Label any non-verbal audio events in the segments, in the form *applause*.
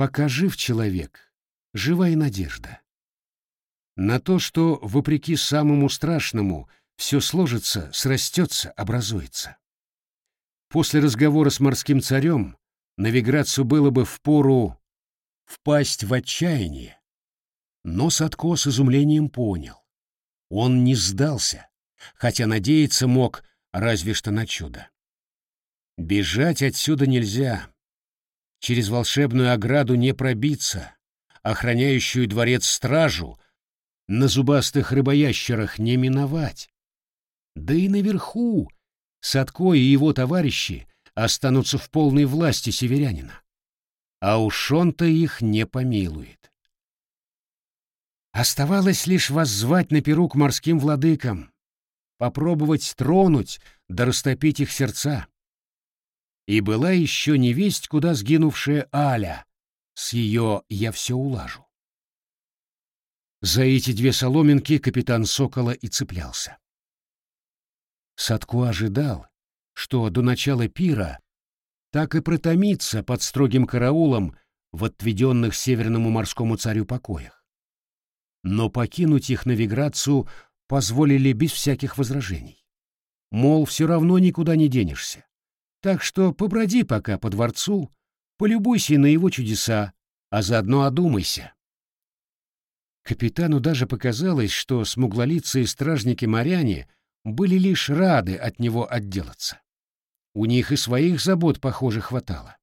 Пока жив человек, жива и надежда. На то, что, вопреки самому страшному, все сложится, срастется, образуется. После разговора с морским царем Навиграцию было бы впору впасть в отчаяние. Но Садко с изумлением понял. Он не сдался, хотя надеяться мог разве что на чудо. Бежать отсюда нельзя. Через волшебную ограду не пробиться, охраняющую дворец стражу на зубастых рыбоящерах не миновать. Да и наверху Садко и его товарищи останутся в полной власти северянина. А уж он-то их не помилует. Оставалось лишь воззвать на перу к морским владыкам, попробовать тронуть да растопить их сердца. И была еще невесть, куда сгинувшая Аля, с ее «я все улажу». За эти две соломинки капитан Сокола и цеплялся. Садко ожидал, что до начала пира так и протомится под строгим караулом в отведенных Северному морскому царю покоях. Но покинуть их навиграцию позволили без всяких возражений. Мол, все равно никуда не денешься. Так что поброди пока по дворцу, полюбуйся на его чудеса, а заодно одумайся. Капитану даже показалось, что смуглолицые стражники-моряне были лишь рады от него отделаться. У них и своих забот, похоже, хватало.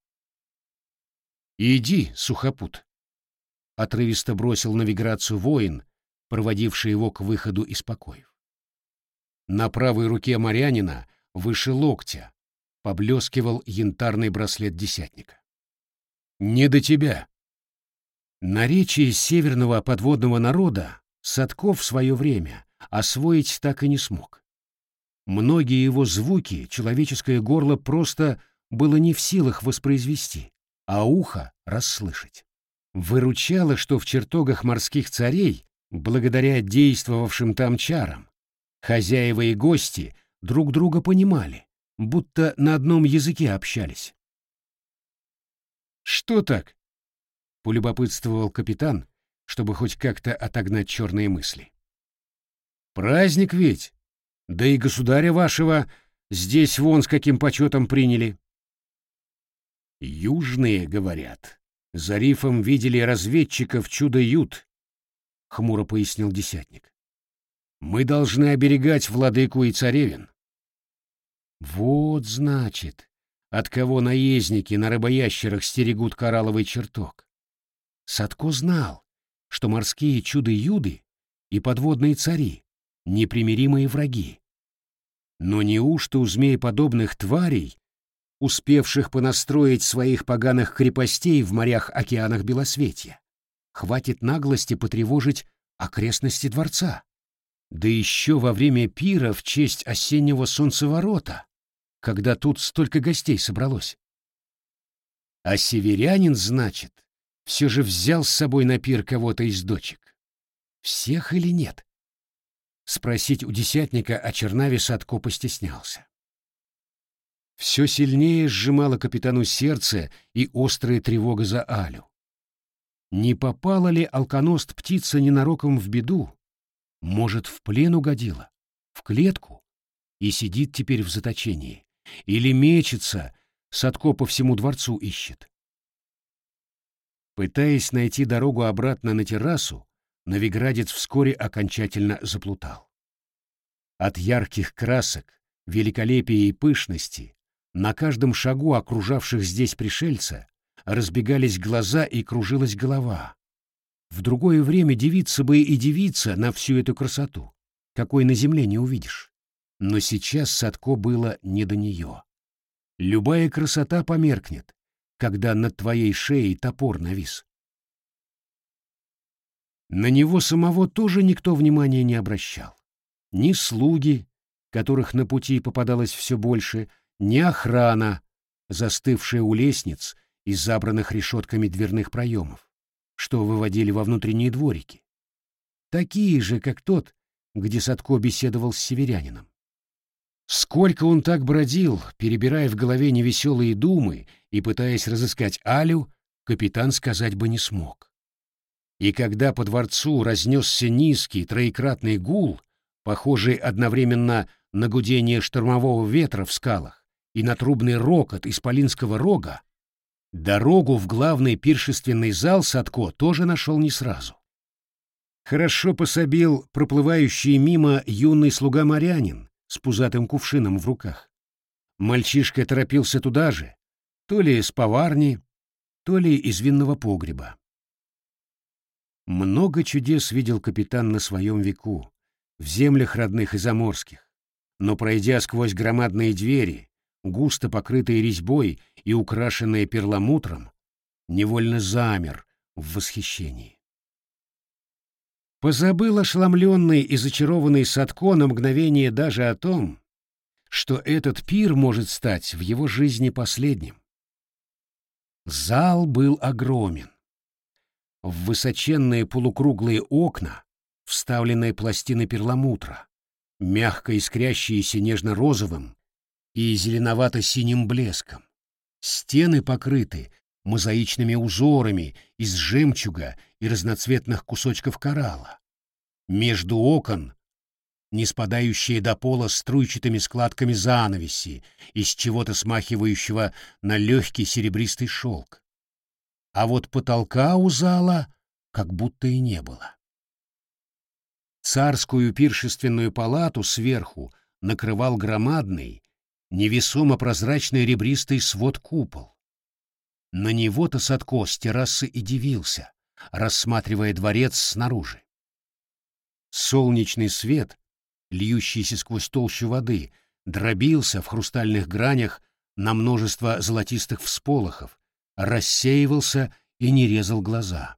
«Иди, сухопут», — отрывисто бросил навиграцию воин, проводивший его к выходу из покоев. На правой руке морянина, выше локтя, поблескивал янтарный браслет десятника. «Не до тебя», Наречие северного подводного народа Садков в свое время освоить так и не смог. Многие его звуки человеческое горло просто было не в силах воспроизвести, а ухо расслышать. Выручало, что в чертогах морских царей, благодаря действовавшим там чарам, хозяева и гости друг друга понимали, будто на одном языке общались. «Что так?» полюбопытствовал капитан, чтобы хоть как-то отогнать черные мысли. «Праздник ведь! Да и государя вашего здесь вон с каким почетом приняли!» «Южные, говорят, за рифом видели разведчиков чудо-ют», — хмуро пояснил десятник. «Мы должны оберегать владыку и царевин». «Вот, значит, от кого наездники на рыбоящерах стерегут коралловый чертог. Садко знал, что морские чудо-юды и подводные цари — непримиримые враги. Но неужто у змееподобных тварей, успевших понастроить своих поганых крепостей в морях-океанах Белосветья, хватит наглости потревожить окрестности дворца? Да еще во время пира в честь осеннего солнцеворота, когда тут столько гостей собралось. А северянин, значит, все же взял с собой на пир кого-то из дочек. Всех или нет? Спросить у десятника о Чернаве Садко постеснялся. Все сильнее сжимало капитану сердце и острая тревога за Алю. Не попала ли алконост птица ненароком в беду? Может, в плен угодила? В клетку? И сидит теперь в заточении? Или мечется, Садко по всему дворцу ищет? Пытаясь найти дорогу обратно на террасу, Новиградец вскоре окончательно заплутал. От ярких красок, великолепия и пышности на каждом шагу окружавших здесь пришельца разбегались глаза и кружилась голова. В другое время девица бы и девица на всю эту красоту, какой на земле не увидишь. Но сейчас Садко было не до нее. Любая красота померкнет, когда над твоей шеей топор навис. На него самого тоже никто внимания не обращал. Ни слуги, которых на пути попадалось все больше, ни охрана, застывшая у лестниц и забранных решетками дверных проемов, что выводили во внутренние дворики. Такие же, как тот, где Садко беседовал с северянином. Сколько он так бродил, перебирая в голове невеселые думы и пытаясь разыскать Алю, капитан сказать бы не смог. И когда по дворцу разнесся низкий троекратный гул, похожий одновременно на гудение штормового ветра в скалах и на трубный рокот исполинского рога, дорогу в главный пиршественный зал Садко тоже нашел не сразу. Хорошо пособил проплывающий мимо юный слуга-морянин с пузатым кувшином в руках. Мальчишка торопился туда же, то ли с поварни, то ли из винного погреба. Много чудес видел капитан на своем веку, в землях родных и заморских, но пройдя сквозь громадные двери, густо покрытые резьбой и украшенные перламутром, невольно замер в восхищении. Позабыл ошеломленный и зачарованный Садко на мгновение даже о том, что этот пир может стать в его жизни последним. Зал был огромен. В высоченные полукруглые окна вставленные пластины перламутра, мягко искрящиеся нежно-розовым и зеленовато-синим блеском. Стены покрыты мозаичными узорами из жемчуга и разноцветных кусочков коралла. Между окон не спадающие до пола струйчатыми складками занавеси из чего-то смахивающего на легкий серебристый шелк. А вот потолка у зала как будто и не было. Царскую пиршественную палату сверху накрывал громадный, невесомо прозрачный ребристый свод-купол. На него-то Садко с террасы и дивился, рассматривая дворец снаружи. Солнечный свет льющийся сквозь толщу воды, дробился в хрустальных гранях на множество золотистых всполохов, рассеивался и не резал глаза.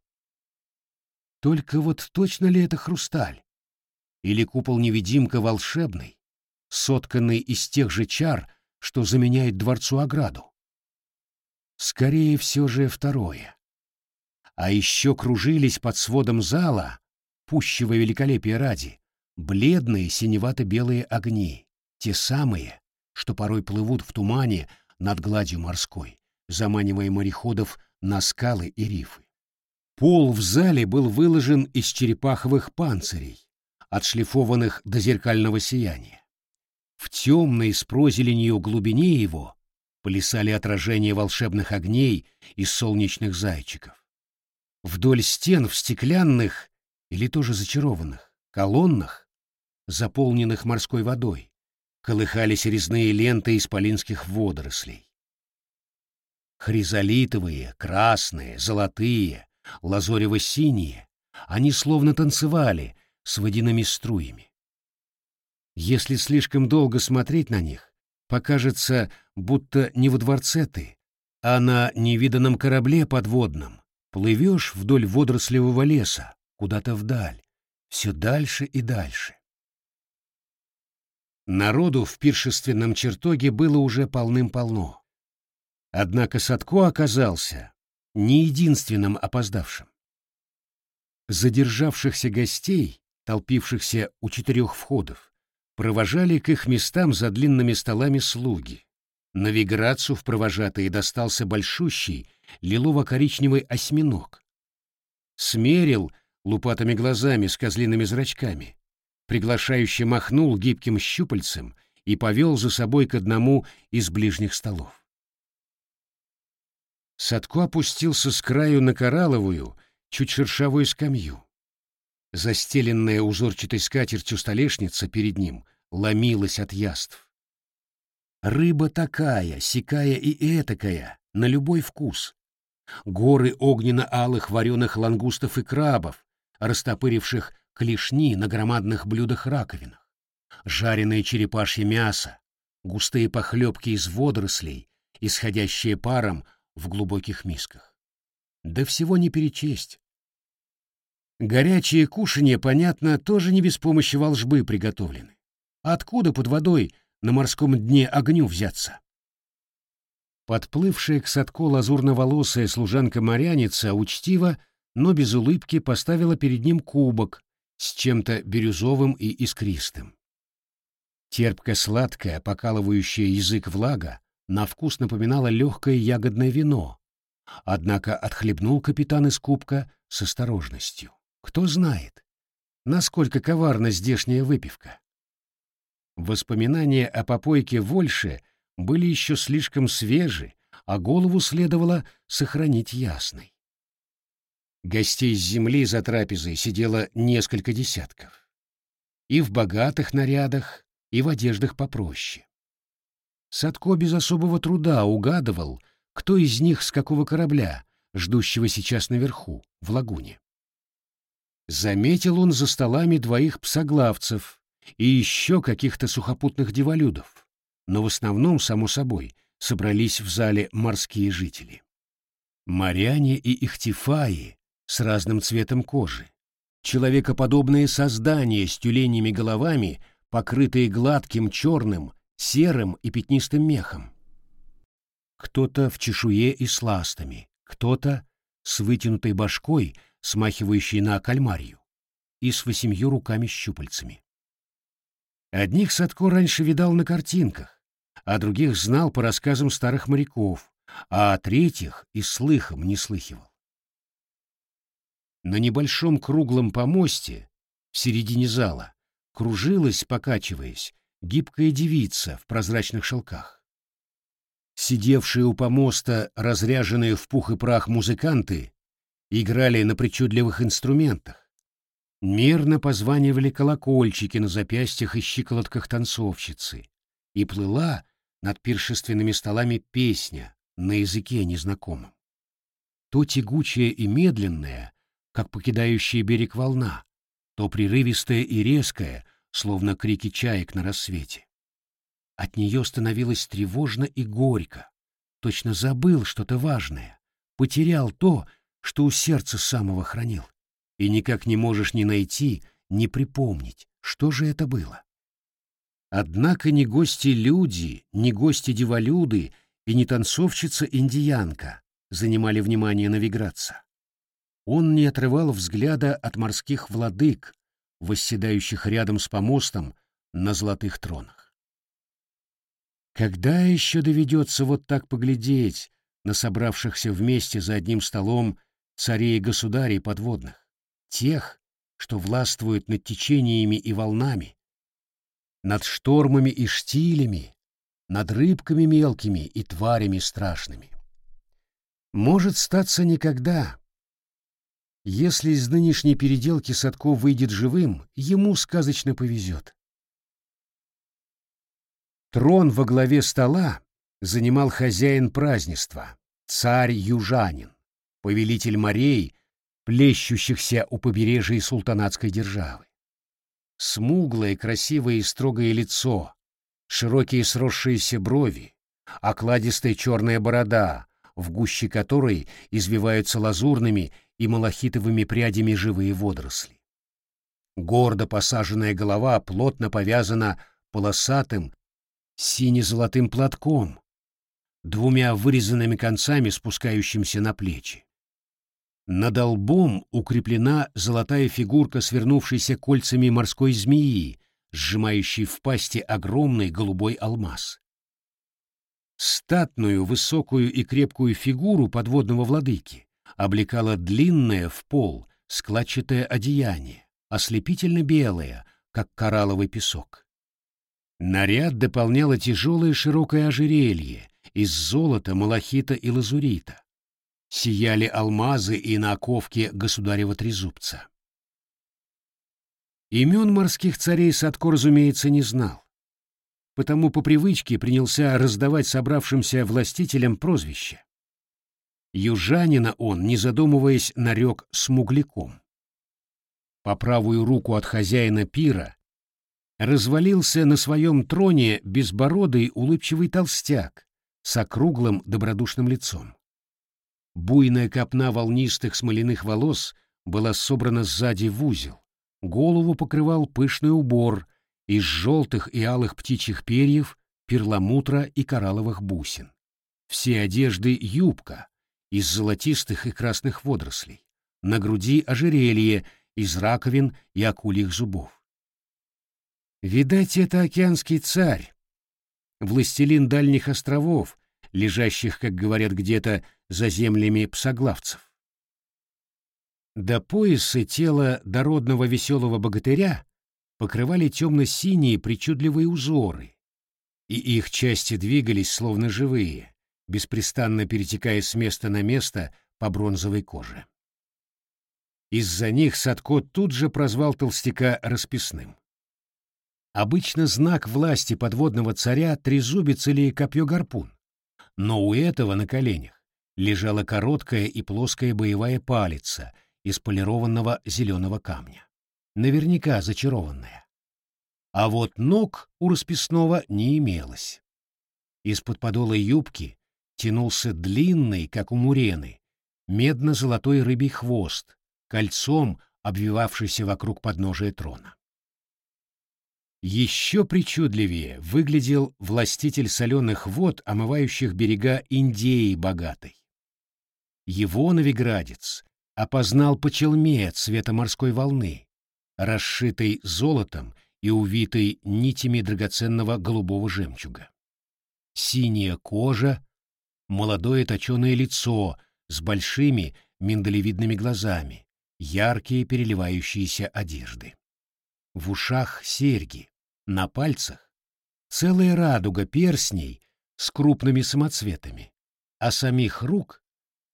Только вот точно ли это хрусталь? Или купол-невидимка волшебный, сотканный из тех же чар, что заменяет дворцу ограду? Скорее все же второе. А еще кружились под сводом зала, пущего великолепия ради, бледные синевато-белые огни, те самые, что порой плывут в тумане над гладью морской, заманивая мореходов на скалы и рифы. Пол в зале был выложен из черепаховых панцирей, отшлифованных до зеркального сияния. В темной с прозеленью глубине его плясали отражения волшебных огней и солнечных зайчиков. Вдоль стен в стеклянных, или тоже зачарованных, колоннах заполненных морской водой, колыхались резные ленты исполинских водорослей. Хризолитовые, красные, золотые, лазорево-синие, они словно танцевали с водяными струями. Если слишком долго смотреть на них, покажется, будто не во дворце ты, а на невиданном корабле подводном плывешь вдоль водорослевого леса, куда-то вдаль, все дальше и дальше. Народу в пиршественном чертоге было уже полным-полно. Однако Садко оказался не единственным опоздавшим. Задержавшихся гостей, толпившихся у четырех входов, провожали к их местам за длинными столами слуги. На Виграцу в провожатые достался большущий лилово-коричневый осьминог. Смерил лупатыми глазами с козлиными зрачками, приглашающе махнул гибким щупальцем и повел за собой к одному из ближних столов. Садко опустился с краю на коралловую, чуть шершавую скамью. Застеленная узорчатой скатертью столешница перед ним ломилась от яств. Рыба такая, сякая и этакая, на любой вкус. Горы огненно-алых вареных лангустов и крабов, растопыривших клешни на громадных блюдах-раковинах, жареное черепашье мясо, густые похлебки из водорослей, исходящие паром в глубоких мисках. Да всего не перечесть. Горячие кушанья, понятно, тоже не без помощи волжбы приготовлены. Откуда под водой на морском дне огню взяться? Подплывшая к садку лазурно-волосая служанка-моряница учтиво, но без улыбки поставила перед ним кубок с чем-то бирюзовым и искристым. Терпко-сладкая, покалывающая язык влага, на вкус напоминала легкое ягодное вино, однако отхлебнул капитан из кубка с осторожностью. Кто знает, насколько коварна здешняя выпивка. Воспоминания о попойке Вольше были еще слишком свежи, а голову следовало сохранить ясной. Гостей с земли за трапезой сидело несколько десятков. И в богатых нарядах, и в одеждах попроще. Садко без особого труда угадывал, кто из них с какого корабля, ждущего сейчас наверху, в лагуне. Заметил он за столами двоих псоглавцев и еще каких-то сухопутных деволюдов, но в основном, само собой, собрались в зале морские жители. Моряне и ихтифаи с разным цветом кожи, человекоподобные создания с тюленями головами, покрытые гладким черным, серым и пятнистым мехом. Кто-то в чешуе и с ластами, кто-то с вытянутой башкой, смахивающей на кальмарию, и с восемью руками-щупальцами. Одних Садко раньше видал на картинках, а других знал по рассказам старых моряков, а третьих и слыхом не слыхивал. На небольшом круглом помосте в середине зала кружилась, покачиваясь, гибкая девица в прозрачных шелках. Сидевшие у помоста, разряженные в пух и прах музыканты, играли на причудливых инструментах. Мирно позванивали колокольчики на запястьях и щиколотках танцовщицы, и плыла над пиршественными столами песня на языке незнакомом. То тягучая и медленная, как покидающая берег волна, то прерывистая и резкая, словно крики чаек на рассвете. От нее становилось тревожно и горько. Точно забыл что-то важное, потерял то, что у сердца самого хранил. И никак не можешь ни найти, ни припомнить, что же это было. Однако ни гости-люди, ни гости-деволюды и ни танцовщица-индиянка занимали внимание навиграца. Он не отрывал взгляда от морских владык, восседающих рядом с помостом на золотых тронах. Когда еще доведется вот так поглядеть на собравшихся вместе за одним столом царей и государей подводных, тех, что властвуют над течениями и волнами, над штормами и штилями, над рыбками мелкими и тварями страшными? Может статься никогда, если из нынешней переделки Садко выйдет живым, ему сказочно повезет. Трон во главе стола занимал хозяин празднества, царь-южанин, повелитель морей, плещущихся у побережья султанатской державы. Смуглое, красивое и строгое лицо, широкие сросшиеся брови, окладистая черная борода, в гуще которой извиваются лазурными и малахитовыми прядями живые водоросли. Гордо посаженная голова плотно повязана полосатым сине-золотым платком, двумя вырезанными концами, спускающимся на плечи. Над лбом укреплена золотая фигурка свернувшейся кольцами морской змеи, сжимающей в пасти огромный голубой алмаз. Статную, высокую и крепкую фигуру подводного владыки облекало длинное в пол складчатое одеяние, ослепительно белое, как коралловый песок. Наряд дополняло тяжелое широкое ожерелье из золота, малахита и лазурита. Сияли алмазы и на оковке государева трезубца. Имен морских царей Садко, разумеется, не знал. Потому по привычке принялся раздавать собравшимся властителям прозвища. Южанина он, не задумываясь, нарек смугляком. По правую руку от хозяина пира развалился на своем троне безбородый улыбчивый толстяк с округлым добродушным лицом. Буйная копна волнистых смоляных волос была собрана сзади в узел, голову покрывал пышный убор из желтых и алых птичьих перьев, перламутра и коралловых бусин. Все одежды — юбка, из золотистых и красных водорослей, на груди ожерелье из раковин и акульих зубов. Видать, это океанский царь, властелин дальних островов, лежащих, как говорят где-то, за землями псоглавцев. До пояса тела дородного веселого богатыря покрывали темно-синие причудливые узоры, и их части двигались словно живые, беспрестанно перетекая с места на место по бронзовой коже. Из-за них Садко тут же прозвал толстяка расписным. Обычно знак власти подводного царя — трезубец или копье-гарпун, но у этого на коленях лежала короткая и плоская боевая палица из полированного зеленого камня, наверняка зачарованная. А вот ног у расписного не имелось. Из-под подола юбки тянулся длинный, как у мурены, медно-золотой рыбий хвост, кольцом обвивавшийся вокруг подножия трона. Еще причудливее выглядел властитель соленых вод, омывающих берега Индии богатой. Его новиградец опознал по челме цвета морской волны, расшитой золотом и увитой нитями драгоценного голубого жемчуга. Синяя кожа, молодое точеное лицо с большими миндалевидными глазами, яркие переливающиеся одежды. В ушах серьги, на пальцах целая радуга перстней с крупными самоцветами, а самих рук,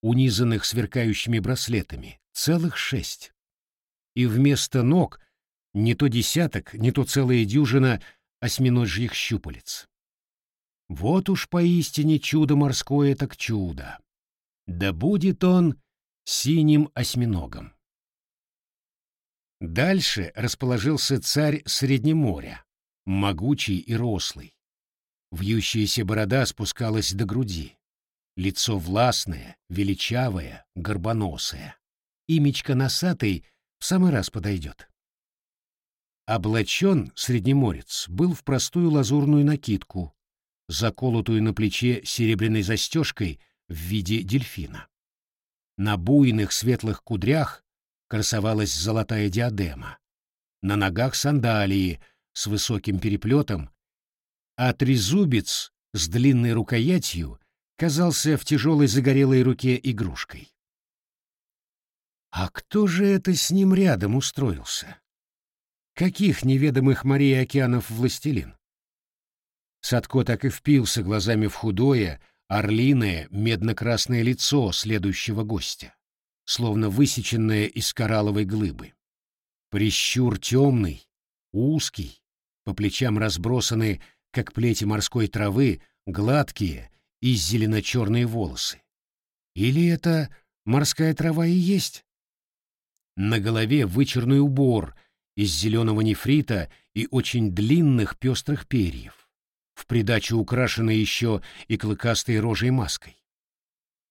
унизанных сверкающими браслетами, целых шесть. И вместо ног не то десяток, не то целая дюжина осьминожьих щупалец. Вот уж поистине чудо морское так чудо. Да будет он синим осьминогом. Дальше расположился царь Среднеморя, могучий и рослый. Вьющаяся борода спускалась до груди. Лицо властное, величавое, горбоносое. Имечко носатый в самый раз подойдет. Облачен среднеморец был в простую лазурную накидку, заколотую на плече серебряной застежкой в виде дельфина. На буйных светлых кудрях красовалась золотая диадема. На ногах сандалии с высоким переплетом, а трезубец с длинной рукоятью казался в тяжелой загорелой руке игрушкой. А кто же это с ним рядом устроился? Каких неведомых морей и океанов властелин? Садко так и впился глазами в худое, орлиное, медно-красное лицо следующего гостя словно высеченная из коралловой глыбы. Прищур темный, узкий, по плечам разбросаны, как плети морской травы, гладкие и зелено-черные волосы. Или это морская трава и есть? На голове вычерный убор из зеленого нефрита и очень длинных пестрых перьев, в придачу украшенной еще и клыкастой рожей маской.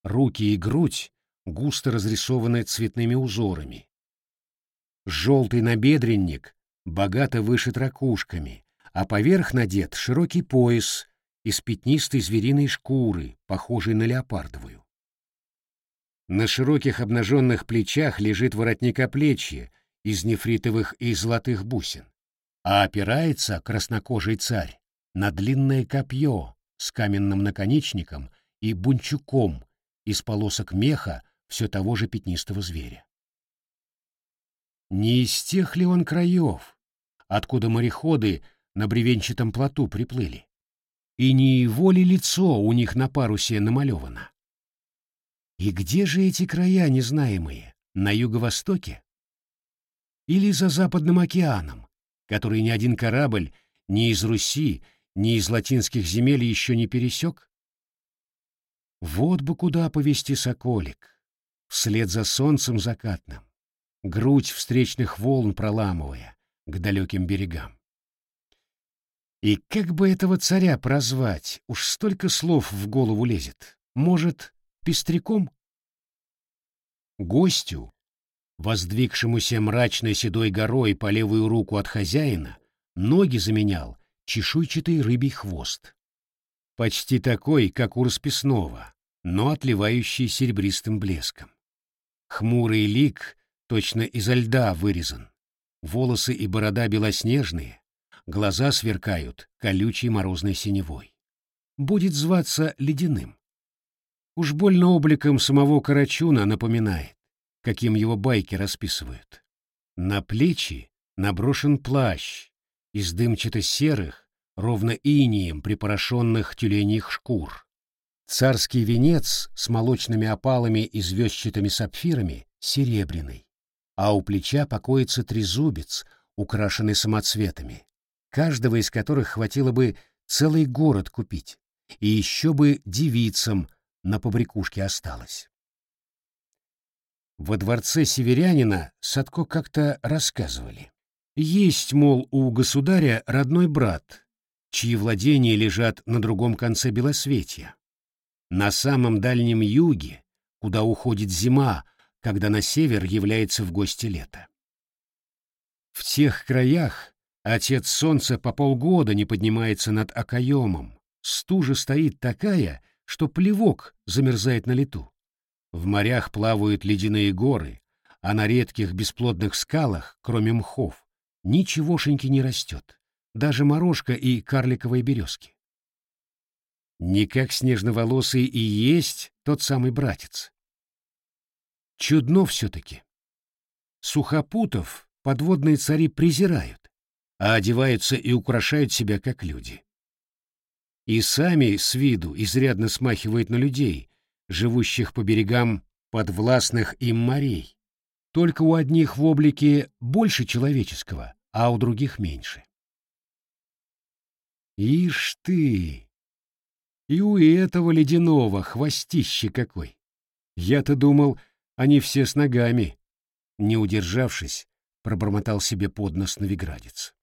Руки и грудь густо разрисованная цветными узорами. Желтый набедренник богато вышит ракушками, а поверх надет широкий пояс из пятнистой звериной шкуры, похожей на леопардовую. На широких обнаженных плечах лежит воротникоплечье из нефритовых и золотых бусин, а опирается краснокожий царь на длинное копье с каменным наконечником и бунчуком из полосок меха все того же пятнистого зверя. Не из тех ли он краев, откуда мореходы на бревенчатом плоту приплыли? И не его ли лицо у них на парусе намалевано? И где же эти края незнаемые? На юго-востоке? Или за Западным океаном, который ни один корабль ни из Руси, ни из латинских земель еще не пересек? Вот бы куда повести соколик, вслед за солнцем закатным, грудь встречных волн проламывая к далеким берегам. И как бы этого царя прозвать, уж столько слов в голову лезет. Может, пестряком? Гостю, воздвигшемуся мрачной седой горой по левую руку от хозяина, ноги заменял чешуйчатый рыбий хвост. Почти такой, как у расписного, но отливающий серебристым блеском. Хмурый лик точно изо льда вырезан. Волосы и борода белоснежные, глаза сверкают колючей морозной синевой. Будет зваться ледяным. Уж больно обликом самого Карачуна напоминает, каким его байки расписывают. На плечи наброшен плащ из дымчато-серых, ровно инием припорошенных тюленьих шкур. Царский венец с молочными опалами и звездчатыми сапфирами серебряный, а у плеча покоится трезубец, украшенный самоцветами, каждого из которых хватило бы целый город купить, и еще бы девицам на побрякушке осталось. Во дворце северянина Садко как-то рассказывали. Есть, мол, у государя родной брат, чьи владения лежат на другом конце Белосветья. На самом дальнем юге, куда уходит зима, когда на север является в гости лето. В тех краях отец солнца по полгода не поднимается над окоемом, стужа стоит такая, что плевок замерзает на лету. В морях плавают ледяные горы, а на редких бесплодных скалах, кроме мхов, ничегошеньки не растет, даже морожка и карликовые березки. Не как снежноволосый и есть тот самый братец. Чудно все-таки. Сухопутов подводные цари презирают, а одеваются и украшают себя как люди. И сами с виду изрядно смахивают на людей, живущих по берегам подвластных им морей. Только у одних в облике больше человеческого, а у других меньше. Ишь ты! И у этого ледяного хвостище какой! Я-то думал, они все с ногами. Не удержавшись, пробормотал себе под нос новиградец.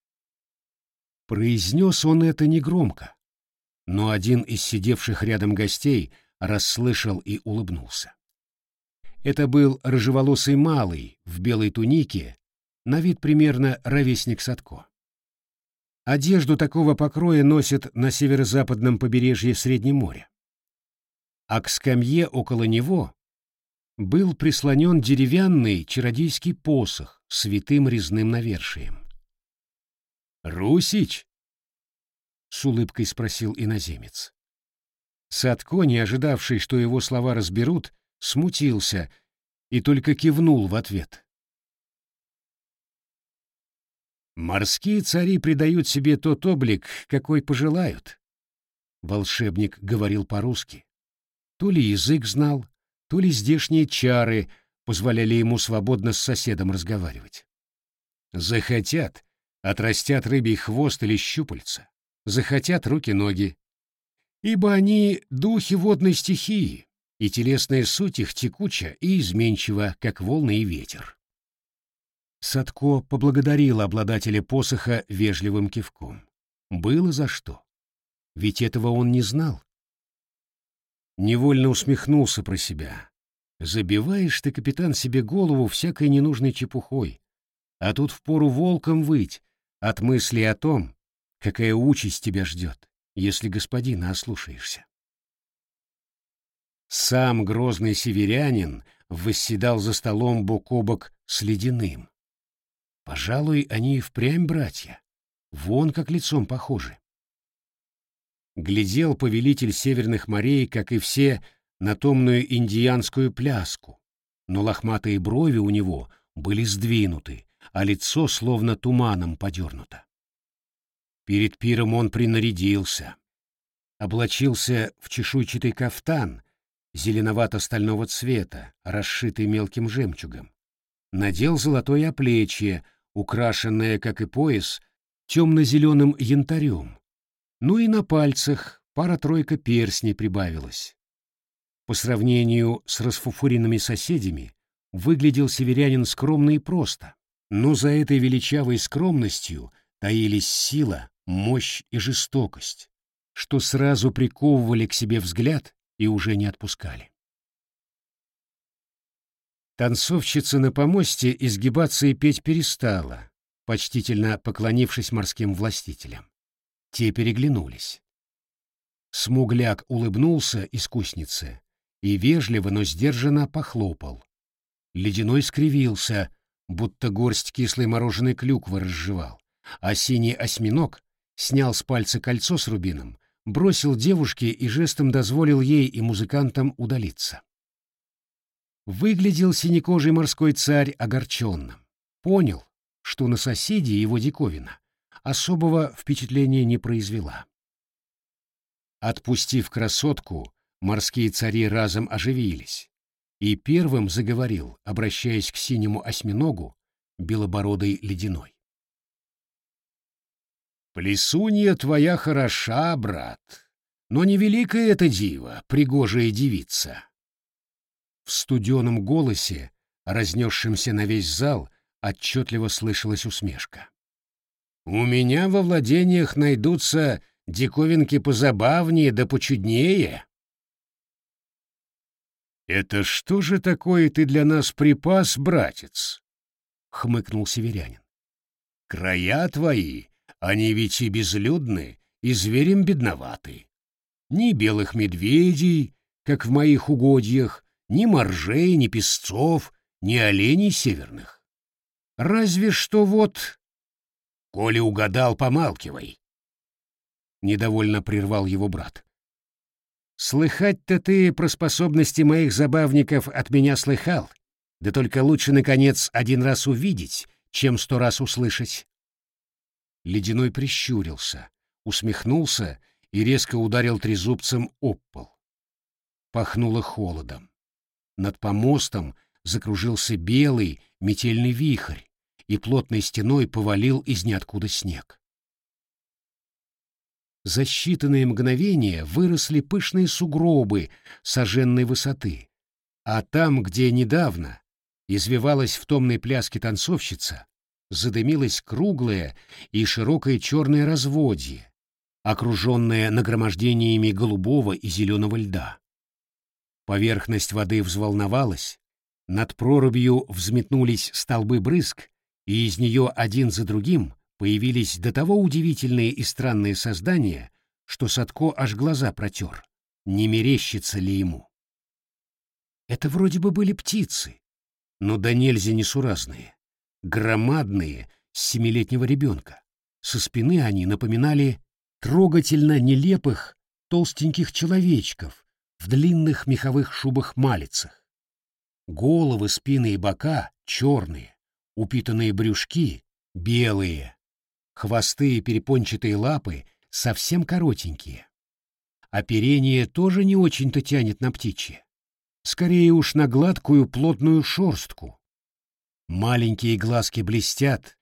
Произнес он это негромко, но один из сидевших рядом гостей расслышал и улыбнулся. Это был рыжеволосый малый в белой тунике, на вид примерно ровесник Садко. Одежду такого покроя носят на северо-западном побережье Среднеморя. А к скамье около него был прислонен деревянный чародейский посох с витым резным навершием. «Русич?» — с улыбкой спросил иноземец. Садко, не ожидавший, что его слова разберут, смутился и только кивнул в ответ. «Морские цари придают себе тот облик, какой пожелают», — волшебник говорил по-русски. То ли язык знал, то ли здешние чары позволяли ему свободно с соседом разговаривать. Захотят — отрастят рыбий хвост или щупальца, захотят руки-ноги, ибо они — духи водной стихии, и телесная суть их текуча и изменчива, как волны и ветер. Садко поблагодарил обладателя посоха вежливым кивком. Было за что. Ведь этого он не знал. Невольно усмехнулся про себя. Забиваешь ты, капитан, себе голову всякой ненужной чепухой, а тут впору волком выть от мысли о том, какая участь тебя ждет если господина ослушаешься. Сам грозный северянин восседал за столом бок о бок с ледяным. Пожалуй, они и впрямь братья, вон как лицом похожи. Глядел повелитель северных морей, как и все, на томную индианскую пляску, но лохматые брови у него были сдвинуты, а лицо словно туманом подернуто. Перед пиром он принарядился. Облачился в чешуйчатый кафтан зеленовато-стального цвета, расшитый мелким жемчугом. Надел золотое оплечье, украшенное, как и пояс, темно-зеленым янтарем. Ну и на пальцах пара-тройка перстней прибавилась. По сравнению с расфуфуренными соседями, выглядел северянин скромно и просто, но за этой величавой скромностью таились сила, мощь и жестокость, что сразу приковывали к себе взгляд и уже не отпускали. Танцовщица на помосте изгибаться и петь перестала, почтительно поклонившись морским властителям. Те переглянулись. Смугляк улыбнулся искуснице и вежливо, но сдержанно похлопал. Ледяной скривился, будто горсть кислой мороженой клюквы разжевал, а синий осьминог снял с пальца кольцо с рубином, бросил девушке и жестом дозволил ей и музыкантам удалиться. Выглядел синекожий морской царь огорченным. Понял, что на соседей его диковина особого впечатления не произвела. Отпустив красотку, морские цари разом оживились, и первым заговорил, обращаясь к синему осьминогу, белобородый ледяной. «Плесунья твоя хороша, брат, но не великая эта дива, пригожая девица». В студеном голосе, разнесшемся на весь зал, отчетливо слышалась усмешка. «У меня во владениях найдутся диковинки позабавнее да почуднее». «Это что же такое ты для нас припас, братец?» — хмыкнул северянин. «Края твои, они ведь и безлюдны, и зверем бедноваты. Ни белых медведей, как в моих угодьях, ни моржей, ни песцов, ни оленей северных. Разве что вот... Коли угадал, помалкивай. Недовольно прервал его брат. Слыхать-то ты про способности моих забавников от меня слыхал, да только лучше, наконец, один раз увидеть, чем сто раз услышать. Ледяной прищурился, усмехнулся и резко ударил трезубцем об пол. Пахнуло холодом. Над помостом закружился белый метельный вихрь и плотной стеной повалил из ниоткуда снег. За считанные мгновения выросли пышные сугробы соженной высоты, а там, где недавно извивалась в томной пляске танцовщица, задымилось круглое и широкое черное разводье, окруженное нагромождениями голубого и зеленого льда. Поверхность воды взволновалась, над прорубью взметнулись столбы брызг, и из нее один за другим появились до того удивительные и странные создания, что Садко аж глаза протер. Не мерещится ли ему? Это вроде бы были птицы, но да нельзя несуразные, громадные, с семилетнего ребенка. Со спины они напоминали трогательно нелепых толстеньких человечков в длинных меховых шубах-малицах. Головы, спины и бока черные, упитанные брюшки белые, Хвосты и перепончатые лапы совсем коротенькие. Оперение тоже не очень-то тянет на птичье. Скорее уж на гладкую плотную шорстку. Маленькие глазки блестят,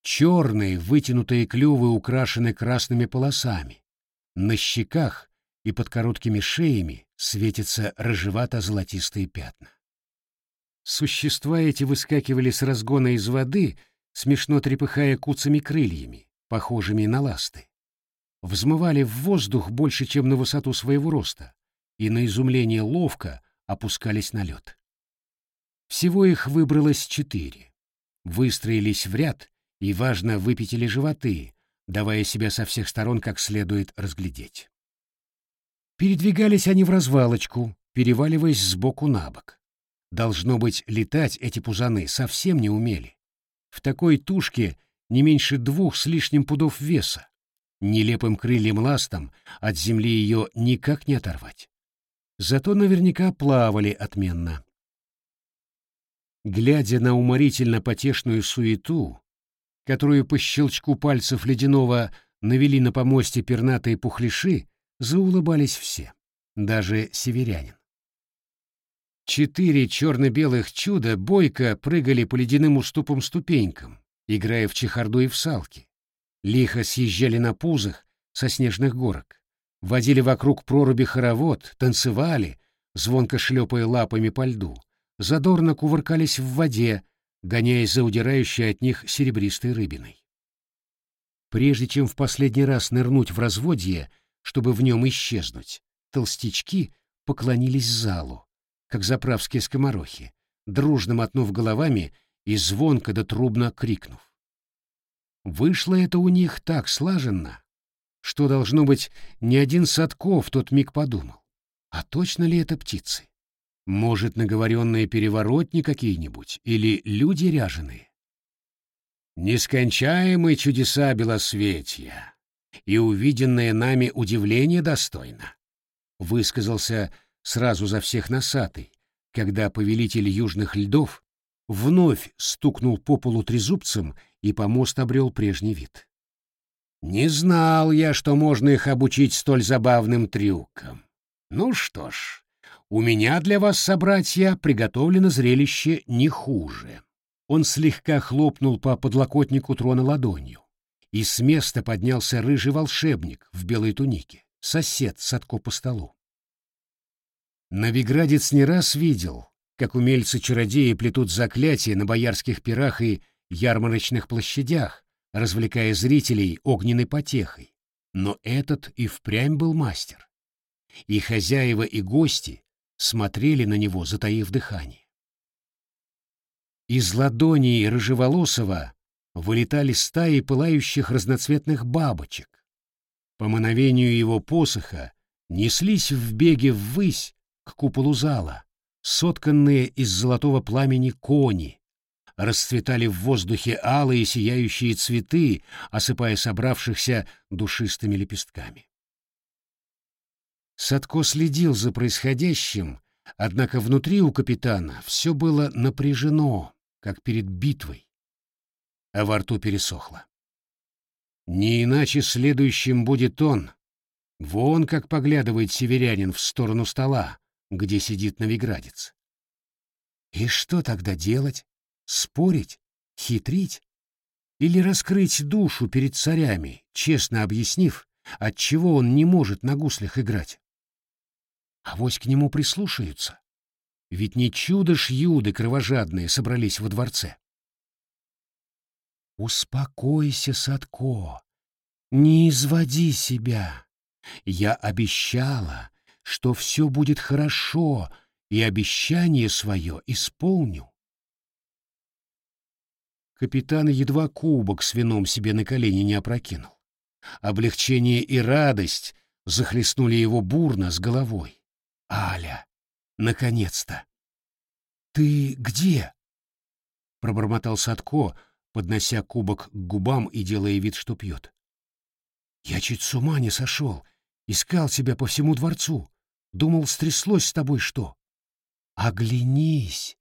черные вытянутые клювы украшены красными полосами. На щеках и под короткими шеями светятся рыжевато-золотистые пятна. Существа эти выскакивали с разгона из воды — смешно трепыхая куцами крыльями, похожими на ласты. Взмывали в воздух больше, чем на высоту своего роста, и на изумление ловко опускались на лед. Всего их выбралось четыре. Выстроились в ряд и, важно, выпятили животы, давая себя со всех сторон как следует разглядеть. Передвигались они в развалочку, переваливаясь сбоку на бок. Должно быть, летать эти пузаны совсем не умели. В такой тушке не меньше двух с лишним пудов веса. Нелепым крыльям ластом от земли ее никак не оторвать. Зато наверняка плавали отменно. Глядя на уморительно потешную суету, которую по щелчку пальцев ледяного навели на помосте пернатые пухляши, заулыбались все, даже северянин. Четыре черно-белых чуда бойко прыгали по ледяным уступам-ступенькам, играя в чехарду и в салки. Лихо съезжали на пузах со снежных горок, водили вокруг проруби хоровод, танцевали, звонко шлепая лапами по льду, задорно кувыркались в воде, гоняясь за удирающей от них серебристой рыбиной. Прежде чем в последний раз нырнуть в разводье, чтобы в нем исчезнуть, толстячки поклонились залу, как заправские скоморохи, дружно мотнув головами и звонко да трубно крикнув. Вышло это у них так слаженно, что, должно быть, ни один Садков тот миг подумал, а точно ли это птицы? Может, наговоренные переворотни какие-нибудь или люди ряженые? Нескончаемые чудеса белосветья, и увиденное нами удивление достойно, высказался сразу за всех носатый, когда повелитель южных льдов вновь стукнул по полу трезубцем и помост обрел прежний вид. Не знал я, что можно их обучить столь забавным трюкам. Ну что ж, у меня для вас, собратья, приготовлено зрелище не хуже. Он слегка хлопнул по подлокотнику трона ладонью, и с места поднялся рыжий волшебник в белой тунике, сосед Садко по столу. Новиградец не раз видел, как умельцы-чародеи плетут заклятия на боярских пирах и ярмарочных площадях, развлекая зрителей огненной потехой. Но этот и впрямь был мастер. И хозяева, и гости смотрели на него, затаив дыхание. Из ладоней рыжеволосого вылетали стаи пылающих разноцветных бабочек. По мановению его посоха неслись в беге ввысь к куполу зала, сотканные из золотого пламени кони, расцветали в воздухе алые сияющие цветы, осыпая собравшихся душистыми лепестками. Садко следил за происходящим, однако внутри у капитана все было напряжено, как перед битвой, а во рту пересохло. Не иначе следующим будет он. Вон как поглядывает северянин в сторону стола, где сидит новиградец. И что тогда делать? Спорить? Хитрить? Или раскрыть душу перед царями, честно объяснив, отчего он не может на гуслях играть? А вось к нему прислушаются. Ведь не чудо ж юды кровожадные собрались во дворце. Успокойся, Садко, не изводи себя. Я обещала, что все будет хорошо, и обещание свое исполню. Капитан едва кубок с вином себе на колени не опрокинул. Облегчение и радость захлестнули его бурно с головой. «Аля! Наконец-то!» «Ты где?» — пробормотал Садко, поднося кубок к губам и делая вид, что пьет. «Я чуть с ума не сошел, искал тебя по всему дворцу. Думал, стряслось с тобой что? Оглянись!»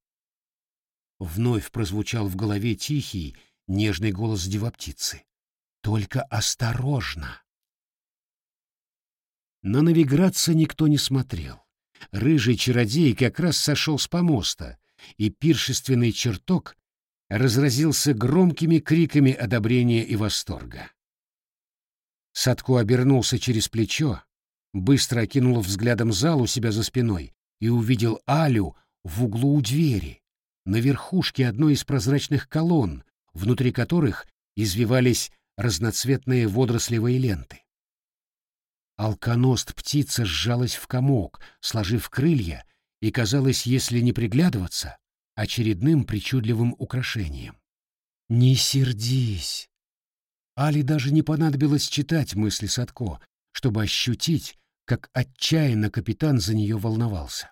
Вновь прозвучал в голове тихий, нежный голос девоптицы. «Только осторожно!» На навиграться никто не смотрел. Рыжий чародей как раз сошел с помоста, и пиршественный чертог разразился громкими криками одобрения и восторга. Садко обернулся через плечо, быстро окинул взглядом зал у себя за спиной и увидел Алю в углу у двери, на верхушке одной из прозрачных колонн, внутри которых извивались разноцветные водорослевые ленты. Алконост птица сжалась в комок, сложив крылья, и казалось, если не приглядываться, очередным причудливым украшением. «Не сердись!» Али даже не понадобилось читать мысли Садко, чтобы ощутить, как отчаянно капитан за нее волновался.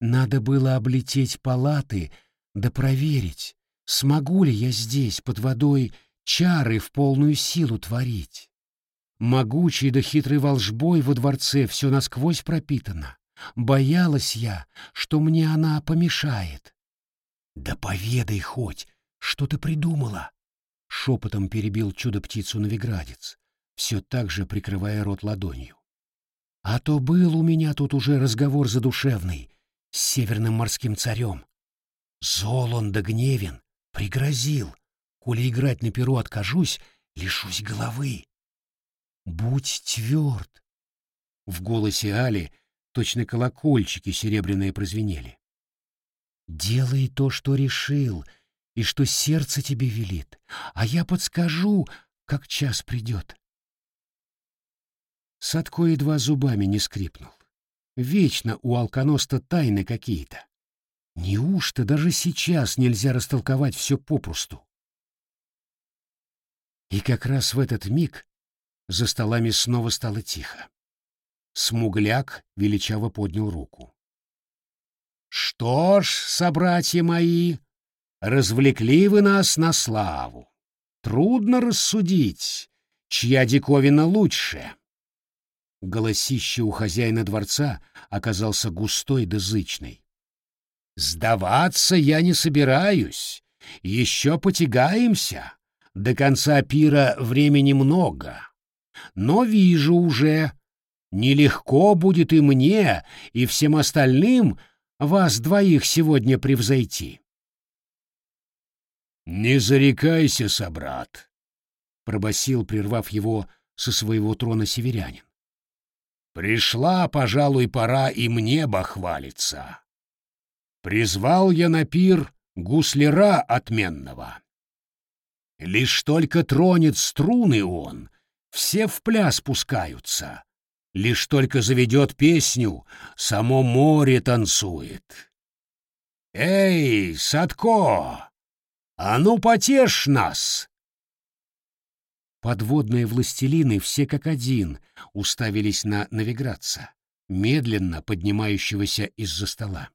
Надо было облететь палаты да проверить, смогу ли я здесь, под водой, чары в полную силу творить. Могучий да хитрый волжбой во дворце все насквозь пропитано. Боялась я, что мне она помешает. «Да поведай хоть, что ты придумала!» Шепотом перебил чудо-птицу Новиградец, все так же прикрывая рот ладонью. «А то был у меня тут уже разговор задушевный с северным морским царем. Зол он да гневен, пригрозил, коли играть на перу откажусь, лишусь головы. Будь тверд!» В голосе Али точно колокольчики серебряные прозвенели. «Делай то, что решил, и что сердце тебе велит, а я подскажу, как час придет». Садко едва зубами не скрипнул. Вечно у алконоста тайны какие-то. Неужто даже сейчас нельзя растолковать все попросту? И как раз в этот миг за столами снова стало тихо. Смугляк величаво поднял руку. «Что ж, собратья мои, развлекли вы нас на славу. Трудно рассудить, чья диковина лучше. Голосище у хозяина дворца оказался густой да зычный. «Сдаваться я не собираюсь. Еще потягаемся. До конца пира времени много. Но вижу уже, нелегко будет и мне, и всем остальным вас двоих сегодня превзойти». «Не зарекайся, собрат», — пробасил, прервав его со своего трона северянин. Пришла, пожалуй, пора и мне бахвалиться. Призвал я на пир гусляра отменного. Лишь только тронет струны он, все в пляс пускаются. Лишь только заведет песню, само море танцует. «Эй, Садко, а ну потешь нас!» Подводные властелины все как один уставились на навигратца, медленно поднимающегося из-за стола.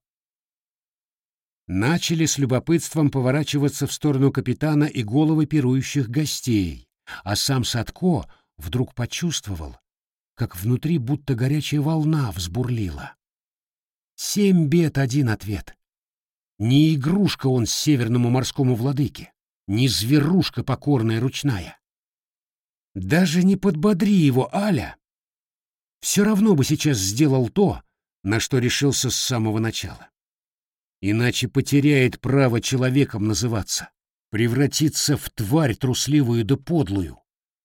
Начали с любопытством поворачиваться в сторону капитана и головы пирующих гостей, а сам Садко вдруг почувствовал, как внутри будто горячая волна взбурлила. Семь бед, один ответ. Не игрушка он северному морскому владыке, не зверушка покорная ручная. Даже не подбодри его, Аля. Все равно бы сейчас сделал то, на что решился с самого начала. Иначе потеряет право человеком называться, превратится в тварь трусливую да подлую,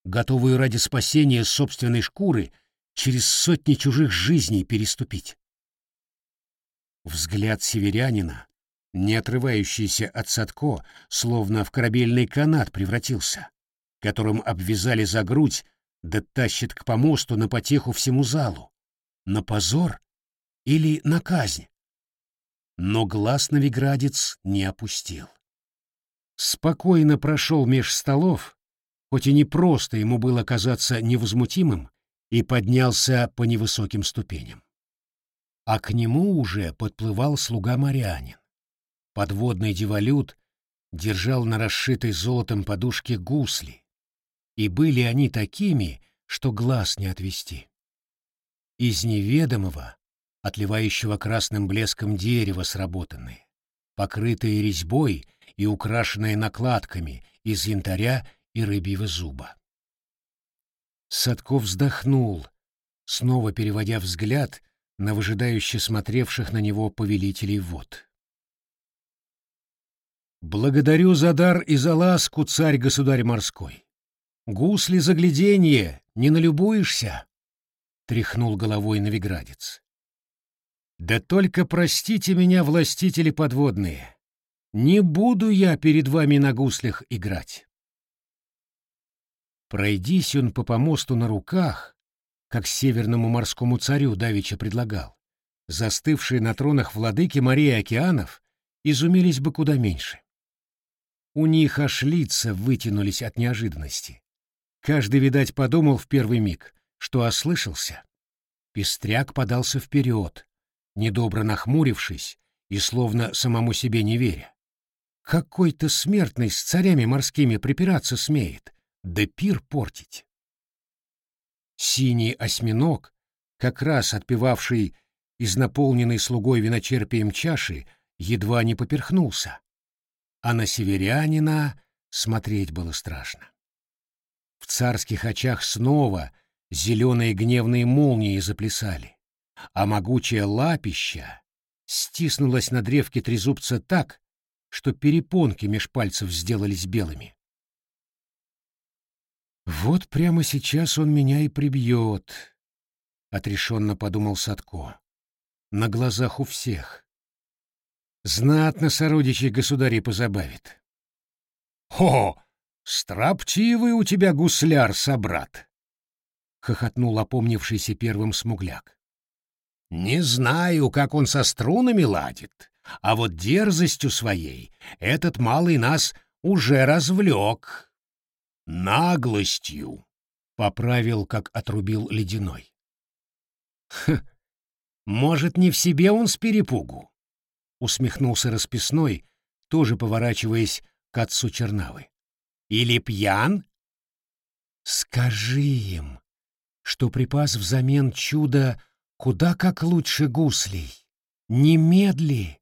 готовую ради спасения собственной шкуры через сотни чужих жизней переступить. Взгляд северянина, не отрывающийся от Садко, словно в корабельный канат превратился, которым обвязали за грудь, да тащит к помосту на потеху всему залу. На позор или на казнь? Но глаз Новиградец не опустил. Спокойно прошел меж столов, хоть и не просто ему было казаться невозмутимым, и поднялся по невысоким ступеням. А к нему уже подплывал слуга-морянин. Подводный девалют держал на расшитой золотом подушке гусли, и были они такими, что глаз не отвести. Из неведомого, отливающего красным блеском дерева сработанные, покрытые резьбой и украшенные накладками из янтаря и рыбьего зуба. Садков вздохнул, снова переводя взгляд на выжидающе смотревших на него повелителей вод. «Благодарю за дар и за ласку, царь-государь морской. Гусли загляденье, не налюбуешься? Тряхнул головой навиградец. Да только простите меня, властители подводные. Не буду я перед вами на гуслях играть. Пройдись он по помосту на руках, как северному морскому царю Давича предлагал, застывшие на тронах владыки Марии океанов изумились бы куда меньше. У них аж лица вытянулись от неожиданности. Каждый, видать, подумал в первый миг, что ослышался. Пестряк подался вперед, недобро нахмурившись и словно самому себе не веря. Какой-то смертный с царями морскими припираться смеет, да пир портить. Синий осьминог, как раз отпивавший из наполненной слугой виночерпием чаши, едва не поперхнулся, а на северянина смотреть было страшно. В царских очах снова зеленые гневные молнии заплясали, а могучая лапища стиснулась на древке трезубца так, что перепонки меж пальцев сделались белыми. «Вот прямо сейчас он меня и прибьет», — отрешенно подумал Садко. «На глазах у всех. Знатно сородичей государей позабавит». «Хо! «Строптивый у тебя гусляр, собрат!» — хохотнул опомнившийся первым смугляк. «Не знаю, как он со струнами ладит, а вот дерзостью своей этот малый нас уже развлек. Наглостью!» — поправил, как отрубил ледяной. «Хм, может, не в себе он с перепугу?» — усмехнулся расписной, тоже поворачиваясь к отцу Чернавы. Или пьян? Скажи им, что припас взамен чуда куда как лучше гуслей. Немедли!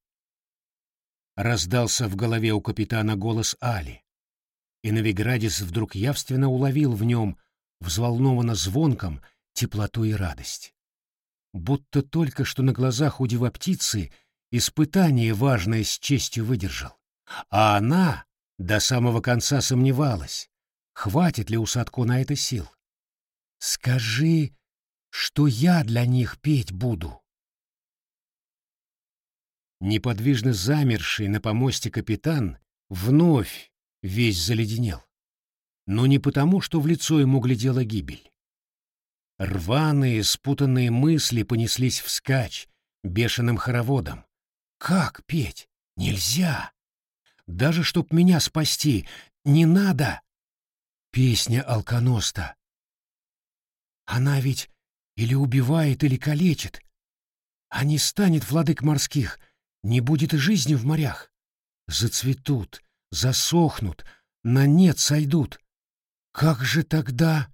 Раздался в голове у капитана голос Али, и Новиградис вдруг явственно уловил в нем, взволнованно звонком, теплоту и радость. Будто только что на глазах у птицы испытание важное с честью выдержал. А она до самого конца сомневалась, хватит ли у Садко на это сил. «Скажи, что я для них петь буду». Неподвижно замерший на помосте капитан вновь весь заледенел. Но не потому, что в лицо ему глядела гибель. Рваные, спутанные мысли понеслись вскачь, бешеным хороводом. «Как петь? Нельзя! Даже чтоб меня спасти, не надо!» Песня алконоста. Она ведь или убивает, или калечит. А не станет владык морских, не будет и жизни в морях. Зацветут, засохнут, на нет сойдут. Как же тогда...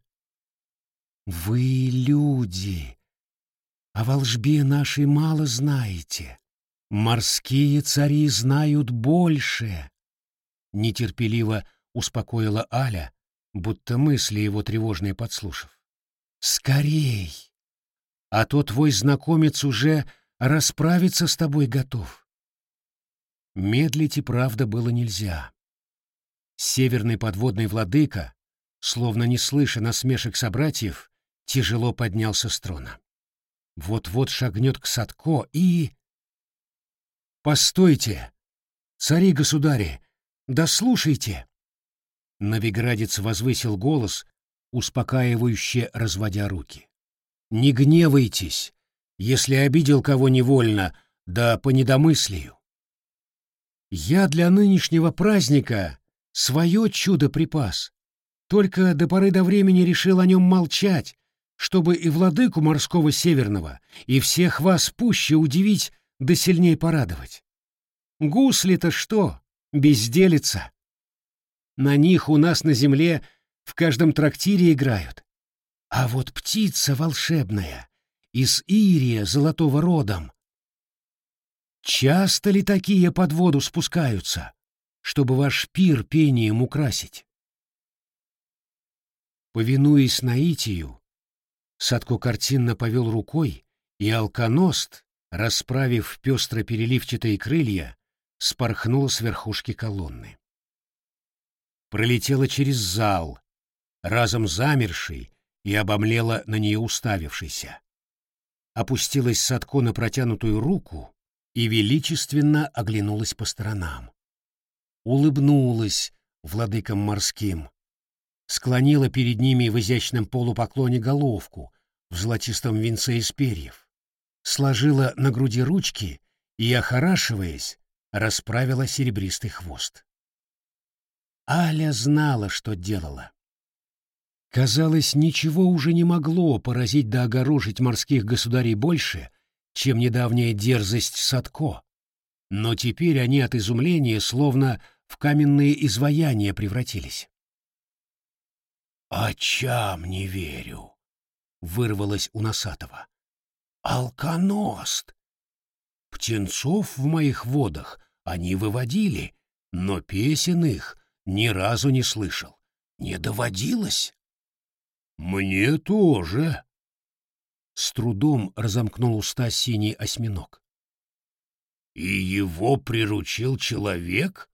Вы люди, о волжбе нашей мало знаете. Морские цари знают больше. Нетерпеливо успокоила Аля, будто мысли его тревожные подслушав. Скорей! А то твой знакомец уже расправиться с тобой готов. Медлить и правда было нельзя. Северный подводный владыка, словно не слыша насмешек собратьев, тяжело поднялся с трона. Вот-вот шагнет к Садко и... «Постойте! Цари-государи! Дослушайте!» Новиградец возвысил голос, успокаивающе разводя руки. «Не гневайтесь, если обидел кого невольно, да по недомыслию. Я для нынешнего праздника свое чудо припас, только до поры до времени решил о нем молчать, чтобы и владыку морского северного, и всех вас пуще удивить да сильней порадовать. Гусли-то что? Безделица. На них у нас на земле в каждом трактире играют. А вот птица волшебная, из Ирия золотого родом. Часто ли такие под воду спускаются, чтобы ваш пир пением украсить? Повинуясь наитию, Садко картинно повел рукой, и алконост, расправив пестро-переливчатые крылья, спорхнул с верхушки колонны. Пролетела через зал, разом замерший и обомлела на нее уставившийся. Опустилась Садко на протянутую руку и величественно оглянулась по сторонам. Улыбнулась владыкам морским, склонила перед ними в изящном полупоклоне головку в золотистом венце из перьев, сложила на груди ручки и, охорашиваясь, расправила серебристый хвост. Аля знала, что делала. Казалось, ничего уже не могло поразить да огорожить морских государей больше, чем недавняя дерзость Садко. Но теперь они от изумления словно в каменные изваяния превратились. «Очам не верю», — вырвалось у Носатого. «Алконост! Птенцов в моих водах они выводили, но песен их ни разу не слышал. Не доводилось?» «Мне тоже», — с трудом разомкнул уста синий осьминог. «И его приручил человек?»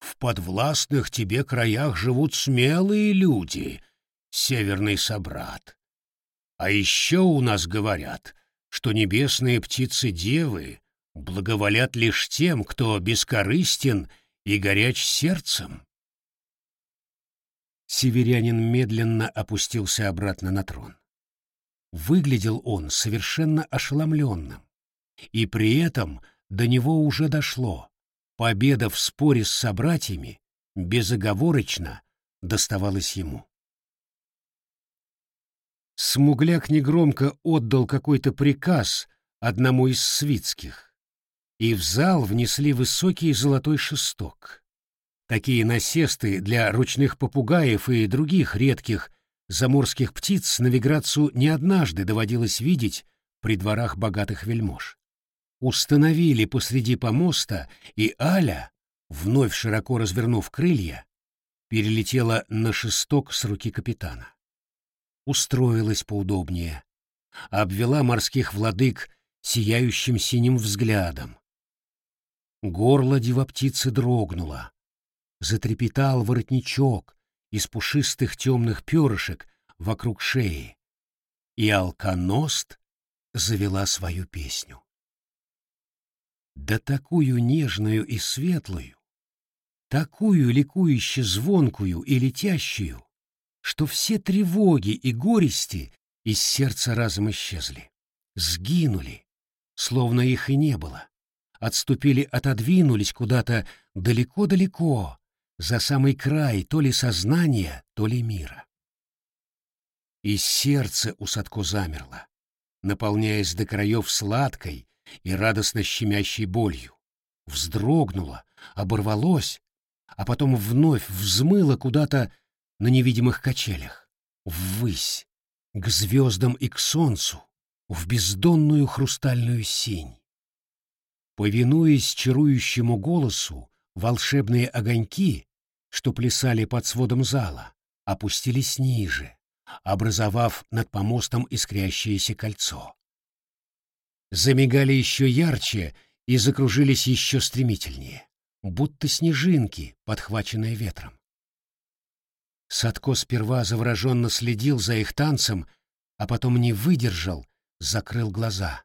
В подвластных тебе краях живут смелые люди, северный собрат. А еще у нас говорят, что небесные птицы-девы благоволят лишь тем, кто бескорыстен и горяч сердцем. Северянин медленно опустился обратно на трон. Выглядел он совершенно ошеломленным, и при этом до него уже дошло, Победа в споре с собратьями безоговорочно доставалась ему. Смугляк негромко отдал какой-то приказ одному из свитских, и в зал внесли высокий золотой шесток. Такие насесты для ручных попугаев и других редких заморских птиц Новиградцу не однажды доводилось видеть при дворах богатых вельмож. Установили посреди помоста, и Аля, вновь широко развернув крылья, перелетела на шесток с руки капитана. Устроилась поудобнее, обвела морских владык сияющим синим взглядом. Горло дива-птицы дрогнуло. Затрепетал воротничок из пушистых темных перышек вокруг шеи, и алконост завела свою песню. Да такую нежную и светлую, такую ликующе звонкую и летящую, что все тревоги и горести из сердца разом исчезли, сгинули, словно их и не было, отступили, отодвинулись куда-то далеко-далеко, за самый край то ли сознания, то ли мира. И сердце у Садко замерло, наполняясь до краев сладкой и радостно щемящей болью. Вздрогнуло, оборвалось, а потом вновь взмыло куда-то на невидимых качелях, ввысь, к звездам и к солнцу, в бездонную хрустальную синь. Повинуясь чарующему голосу, волшебные огоньки, что плясали под сводом зала, опустились ниже, образовав над помостом искрящееся кольцо. Замигали еще ярче и закружились еще стремительнее, будто снежинки, подхваченные ветром. Садко сперва завороженно следил за их танцем, а потом не выдержал, закрыл глаза.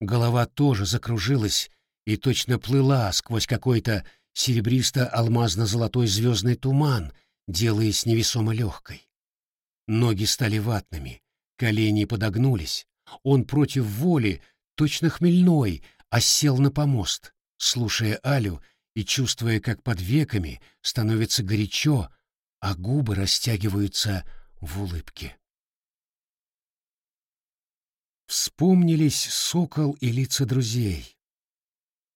Голова тоже закружилась и точно плыла сквозь какой-то серебристо-алмазно-золотой звездный туман, делаясь невесомо легкой. Ноги стали ватными, колени подогнулись. Он против воли, точно хмельной, осел на помост, слушая Алю и чувствуя, как под веками становится горячо, а губы растягиваются в улыбке. Вспомнились сокол и лица друзей.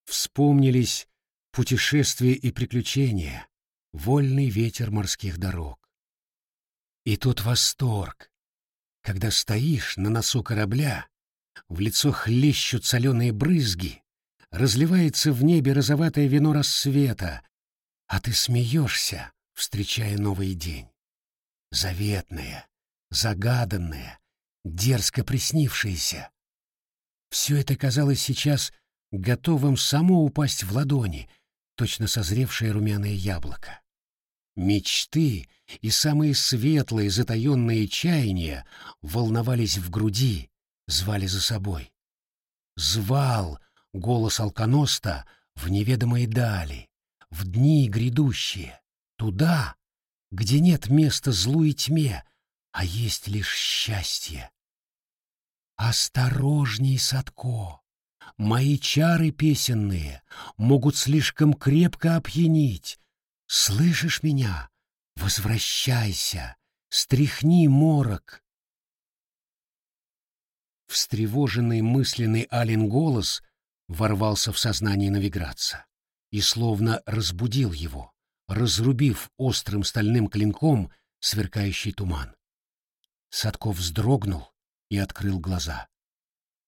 Вспомнились путешествия и приключения, вольный ветер морских дорог. И тут восторг, когда стоишь на носу корабля, в лицо хлещут соленые брызги, разливается в небе розоватое вино рассвета, а ты смеешься, встречая новый день. Заветное, загаданное, дерзко приснившееся. Все это казалось сейчас готовым само упасть в ладони, точно созревшее румяное яблоко. Мечты и самые светлые затаенные чаяния волновались в груди, звали за собой. Звал голос алконоста в неведомые дали, в дни грядущие, туда, где нет места злу и тьме, а есть лишь счастье. Осторожней, Садко! Мои чары песенные могут слишком крепко опьянить, Слышишь меня? Возвращайся, стряхни морок. Встревоженный мысленный Алин голос ворвался в сознание навиграца и словно разбудил его, разрубив острым стальным клинком сверкающий туман. Садков вздрогнул и открыл глаза.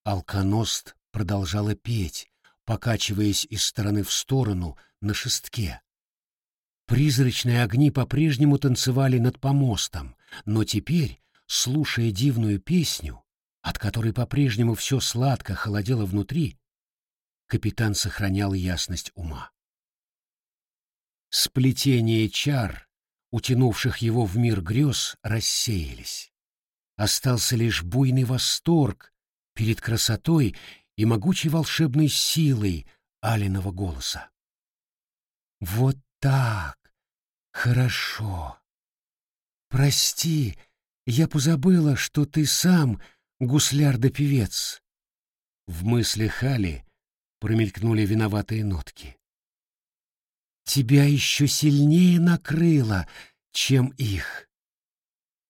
Алконост продолжала петь, покачиваясь из стороны в сторону на шестке, Призрачные огни по-прежнему танцевали над помостом, но теперь, слушая дивную песню, от которой по-прежнему все сладко холодело внутри, капитан сохранял ясность ума. Сплетение чар, утянувших его в мир грез, рассеялись. Остался лишь буйный восторг перед красотой и могучей волшебной силой Алиного голоса. Вот так! Хорошо. Прости, я позабыла, что ты сам гусляр да певец. В мыслях Али промелькнули виноватые нотки. Тебя еще сильнее накрыло, чем их.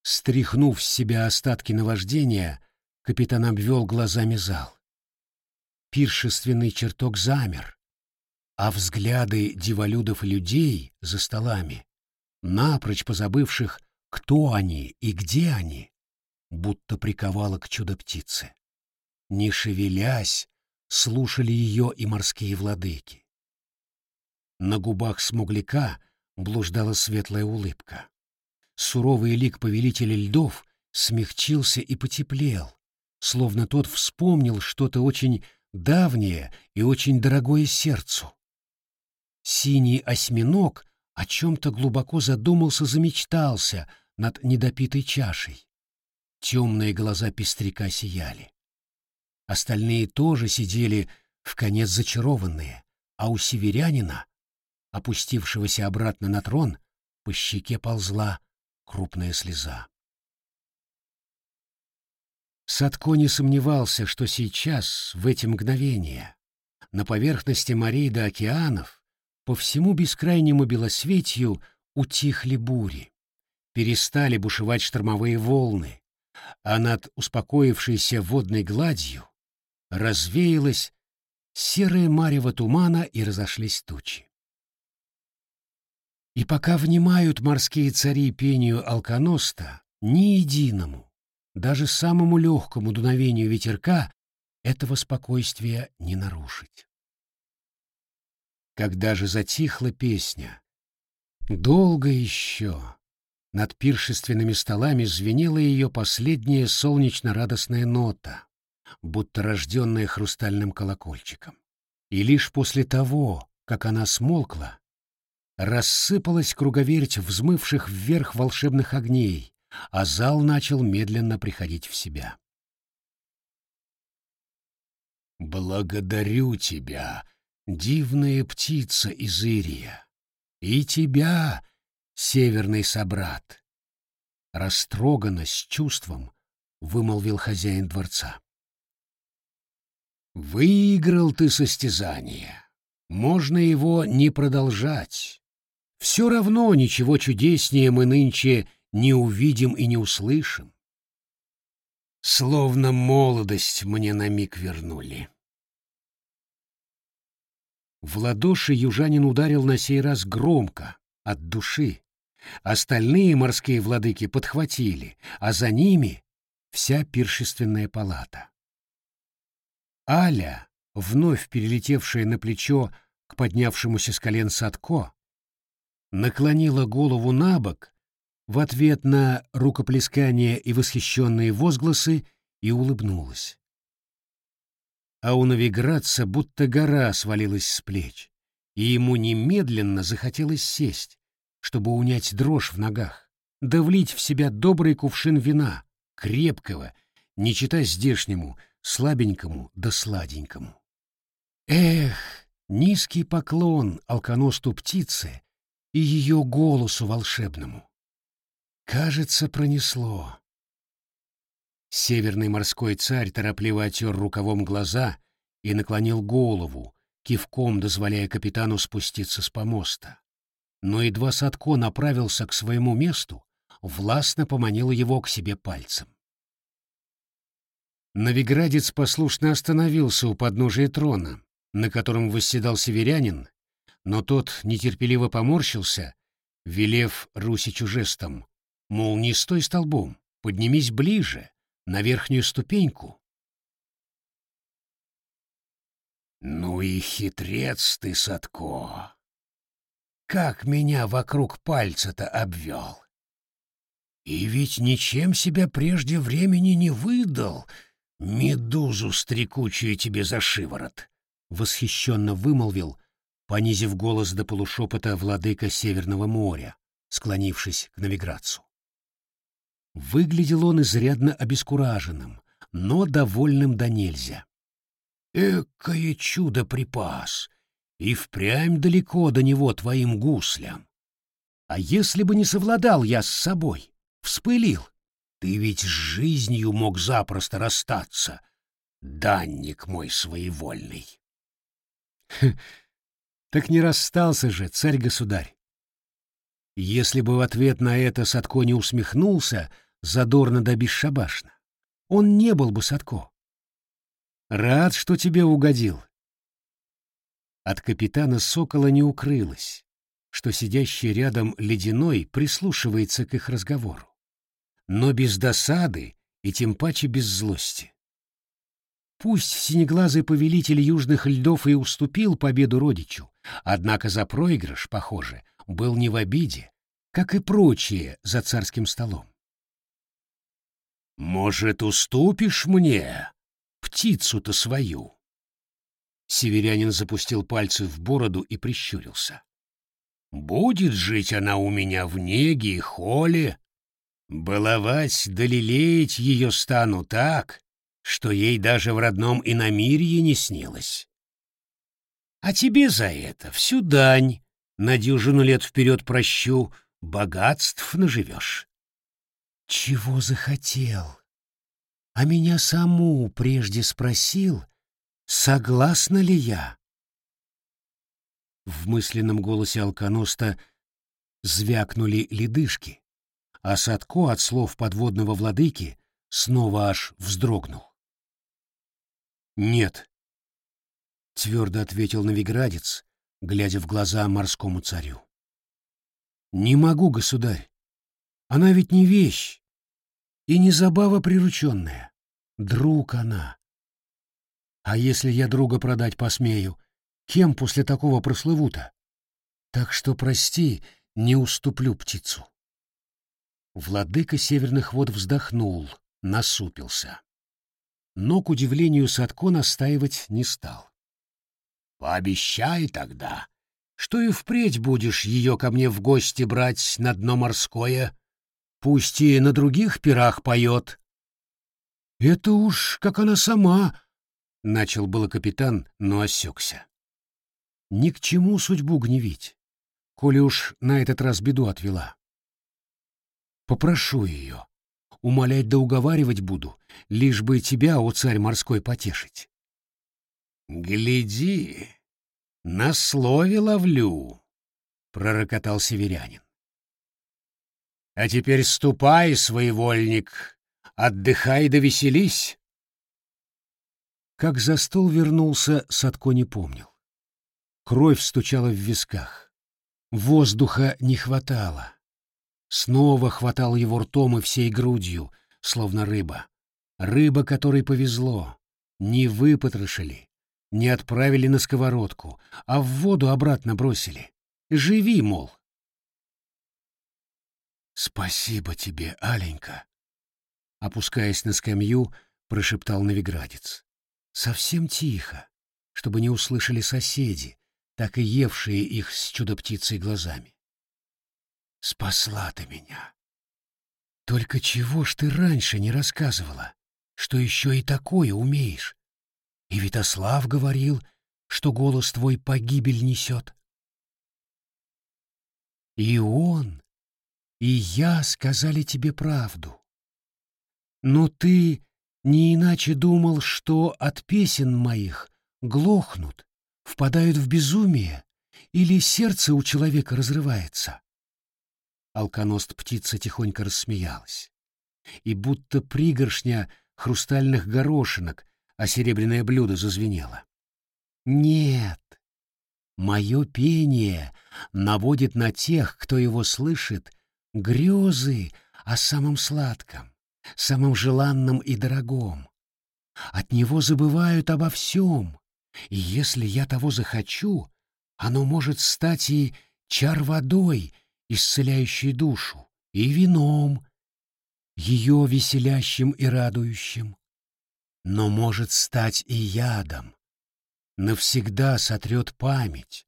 Стряхнув с себя остатки наваждения, капитан обвел глазами зал. Пиршественный чертог замер. а взгляды диволюдов и людей за столами, напрочь позабывших, кто они и где они, будто приковало к чудо-птице. Не шевелясь, слушали ее и морские владыки. На губах смугляка блуждала светлая улыбка. Суровый лик повелителя льдов смягчился и потеплел, словно тот вспомнил что-то очень давнее и очень дорогое сердцу. Синий осьминог о чем-то глубоко задумался, замечтался над недопитой чашей. Темные глаза пестряка сияли. Остальные тоже сидели в конец зачарованные, а у северянина, опустившегося обратно на трон, по щеке ползла крупная слеза. Садко не сомневался, что сейчас, в эти мгновения, на поверхности морей до океанов, по всему бескрайнему белосветью утихли бури, перестали бушевать штормовые волны, а над успокоившейся водной гладью развеялась серая марево тумана и разошлись тучи. И пока внимают морские цари пению алконоста, ни единому, даже самому легкому дуновению ветерка этого спокойствия не нарушить. Когда же затихла песня, долго еще над пиршественными столами звенела ее последняя солнечно-радостная нота, будто рожденная хрустальным колокольчиком. И лишь после того, как она смолкла, рассыпалась круговерть взмывших вверх волшебных огней, а зал начал медленно приходить в себя. «Благодарю тебя, дивная птица из Ирия, и тебя, северный собрат!» Растроганно, с чувством, вымолвил хозяин дворца. «Выиграл ты состязание. Можно его не продолжать. Все равно ничего чудеснее мы нынче не увидим и не услышим. Словно молодость мне на миг вернули. В ладоши южанин ударил на сей раз громко, от души. Остальные морские владыки подхватили, а за ними вся пиршественная палата. Аля, вновь перелетевшая на плечо к поднявшемуся с колен Садко, наклонила голову на бок в ответ на рукоплескание и восхищенные возгласы и улыбнулась. А у Новиградца будто гора свалилась с плеч, и ему немедленно захотелось сесть, чтобы унять дрожь в ногах, да влить в себя добрый кувшин вина, крепкого, не чита здешнему, слабенькому да сладенькому. Эх, низкий поклон алконосту птицы и ее голосу волшебному. Кажется, пронесло. Северный морской царь торопливо отер рукавом глаза и наклонил голову, кивком дозволяя капитану спуститься с помоста. Но едва Садко направился к своему месту, властно поманил его к себе пальцем. Новиградец послушно остановился у подножия трона, на котором восседал северянин, но тот нетерпеливо поморщился, велев Русичу жестом Мол, не стой столбом, поднимись ближе, на верхнюю ступеньку. Ну и хитрец ты, Садко. Как меня вокруг пальца-то обвел. И ведь ничем себя прежде времени не выдал, медузу стрекучую тебе за шиворот, — восхищенно вымолвил, понизив голос до полушепота владыка Северного моря, склонившись к навиграцу. Выглядел он изрядно обескураженным, но довольным до нельзя. «Экое чудо-припас! И впрямь далеко до него твоим гуслям! А если бы не совладал я с собой, вспылил, ты ведь с жизнью мог запросто расстаться, данник мой своевольный!» *laughs* «Так не расстался же, царь-государь!» Если бы в ответ на это Садко не усмехнулся, задорно да бесшабашно, он не был бы Садко. Рад, что тебе угодил. От капитана Сокола не укрылось, что сидящий рядом ледяной прислушивается к их разговору. Но без досады и тем паче без злости. Пусть синеглазый повелитель южных льдов и уступил победу родичу, однако за проигрыш, похоже, был не в обиде, как и прочие за царским столом. «Может, уступишь мне птицу-то свою?» Северянин запустил пальцы в бороду и прищурился. «Будет жить она у меня в неге и холе. Баловать да лелеять ее стану так, что ей даже в родном иномирье не снилось. А тебе за это всю дань на дюжину лет вперед прощу, богатств наживешь. Чего захотел? А меня саму прежде спросил, согласна ли я? В мысленном голосе алконоста звякнули ледышки, а Садко от слов подводного владыки снова аж вздрогнул. «Нет», — твердо ответил новиградец, глядя в глаза морскому царю. «Не могу, государь. Она ведь не вещь и не забава прирученная. Друг она. А если я друга продать посмею, кем после такого прослыву-то? Так что, прости, не уступлю птицу». Владыка северных вод вздохнул, насупился но, к удивлению Садко, настаивать не стал. «Пообещай тогда, что и впредь будешь ее ко мне в гости брать на дно морское, пусть и на других пирах поет». «Это уж как она сама», — начал было капитан, но осекся. «Ни к чему судьбу гневить, коли уж на этот раз беду отвела. Попрошу ее, умолять да уговаривать буду, лишь бы тебя, о царь морской, потешить. «Гляди, на слове ловлю», — пророкотал северянин. «А теперь ступай, своевольник, отдыхай да веселись». Как за стол вернулся, Садко не помнил. Кровь стучала в висках. Воздуха не хватало. Снова хватал его ртом и всей грудью, словно рыба. Рыба, которой повезло. Не выпотрошили, не отправили на сковородку, а в воду обратно бросили. Живи, мол. «Спасибо тебе, Аленька!» Опускаясь на скамью, прошептал новиградец. Совсем тихо, чтобы не услышали соседи, так и евшие их с чудо-птицей глазами. Спасла ты меня. Только чего ж ты раньше не рассказывала, что еще и такое умеешь? И Витослав говорил, что голос твой погибель несет. И он, и я сказали тебе правду. Но ты не иначе думал, что от песен моих глохнут, впадают в безумие, или сердце у человека разрывается. Алконост птица тихонько рассмеялась. И будто пригоршня хрустальных горошинок, а серебряное блюдо зазвенело. Нет, мое пение наводит на тех, кто его слышит, грезы о самом сладком, самом желанном и дорогом. От него забывают обо всем, и если я того захочу, оно может стать и чар водой, исцеляющей душу, и вином, ее веселящим и радующим, но может стать и ядом, навсегда сотрет память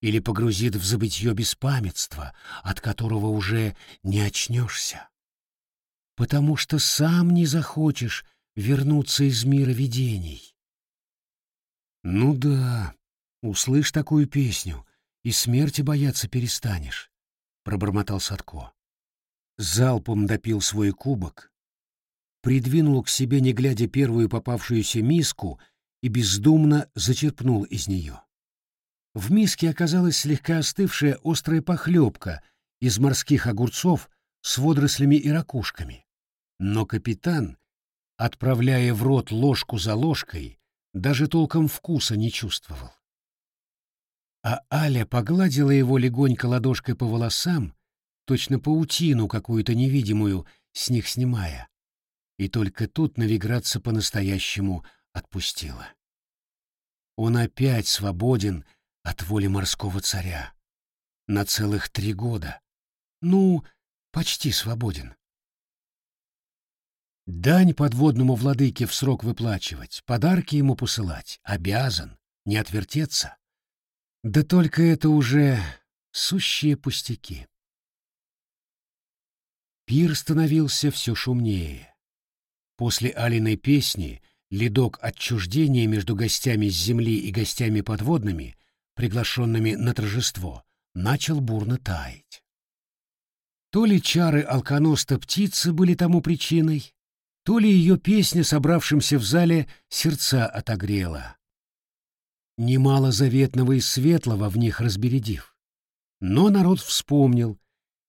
или погрузит в забытье беспамятства, от которого уже не очнешься, потому что сам не захочешь вернуться из мира видений. Ну да, услышь такую песню, и смерти бояться перестанешь пробормотал Садко. Залпом допил свой кубок, придвинул к себе, не глядя, первую попавшуюся миску и бездумно зачерпнул из нее. В миске оказалась слегка остывшая острая похлебка из морских огурцов с водорослями и ракушками. Но капитан, отправляя в рот ложку за ложкой, даже толком вкуса не чувствовал. А Аля погладила его легонько ладошкой по волосам, точно паутину какую-то невидимую с них снимая. И только тут навиграться по-настоящему отпустила. Он опять свободен от воли морского царя. На целых три года. Ну, почти свободен. Дань подводному владыке в срок выплачивать, подарки ему посылать, обязан, не отвертеться. Да только это уже сущие пустяки. Пир становился все шумнее. После Алиной песни ледок отчуждения между гостями с земли и гостями подводными, приглашенными на торжество, начал бурно таять. То ли чары алконоста птицы были тому причиной, то ли ее песня собравшимся в зале сердца отогрела, немало заветного и светлого в них разбередив. Но народ вспомнил,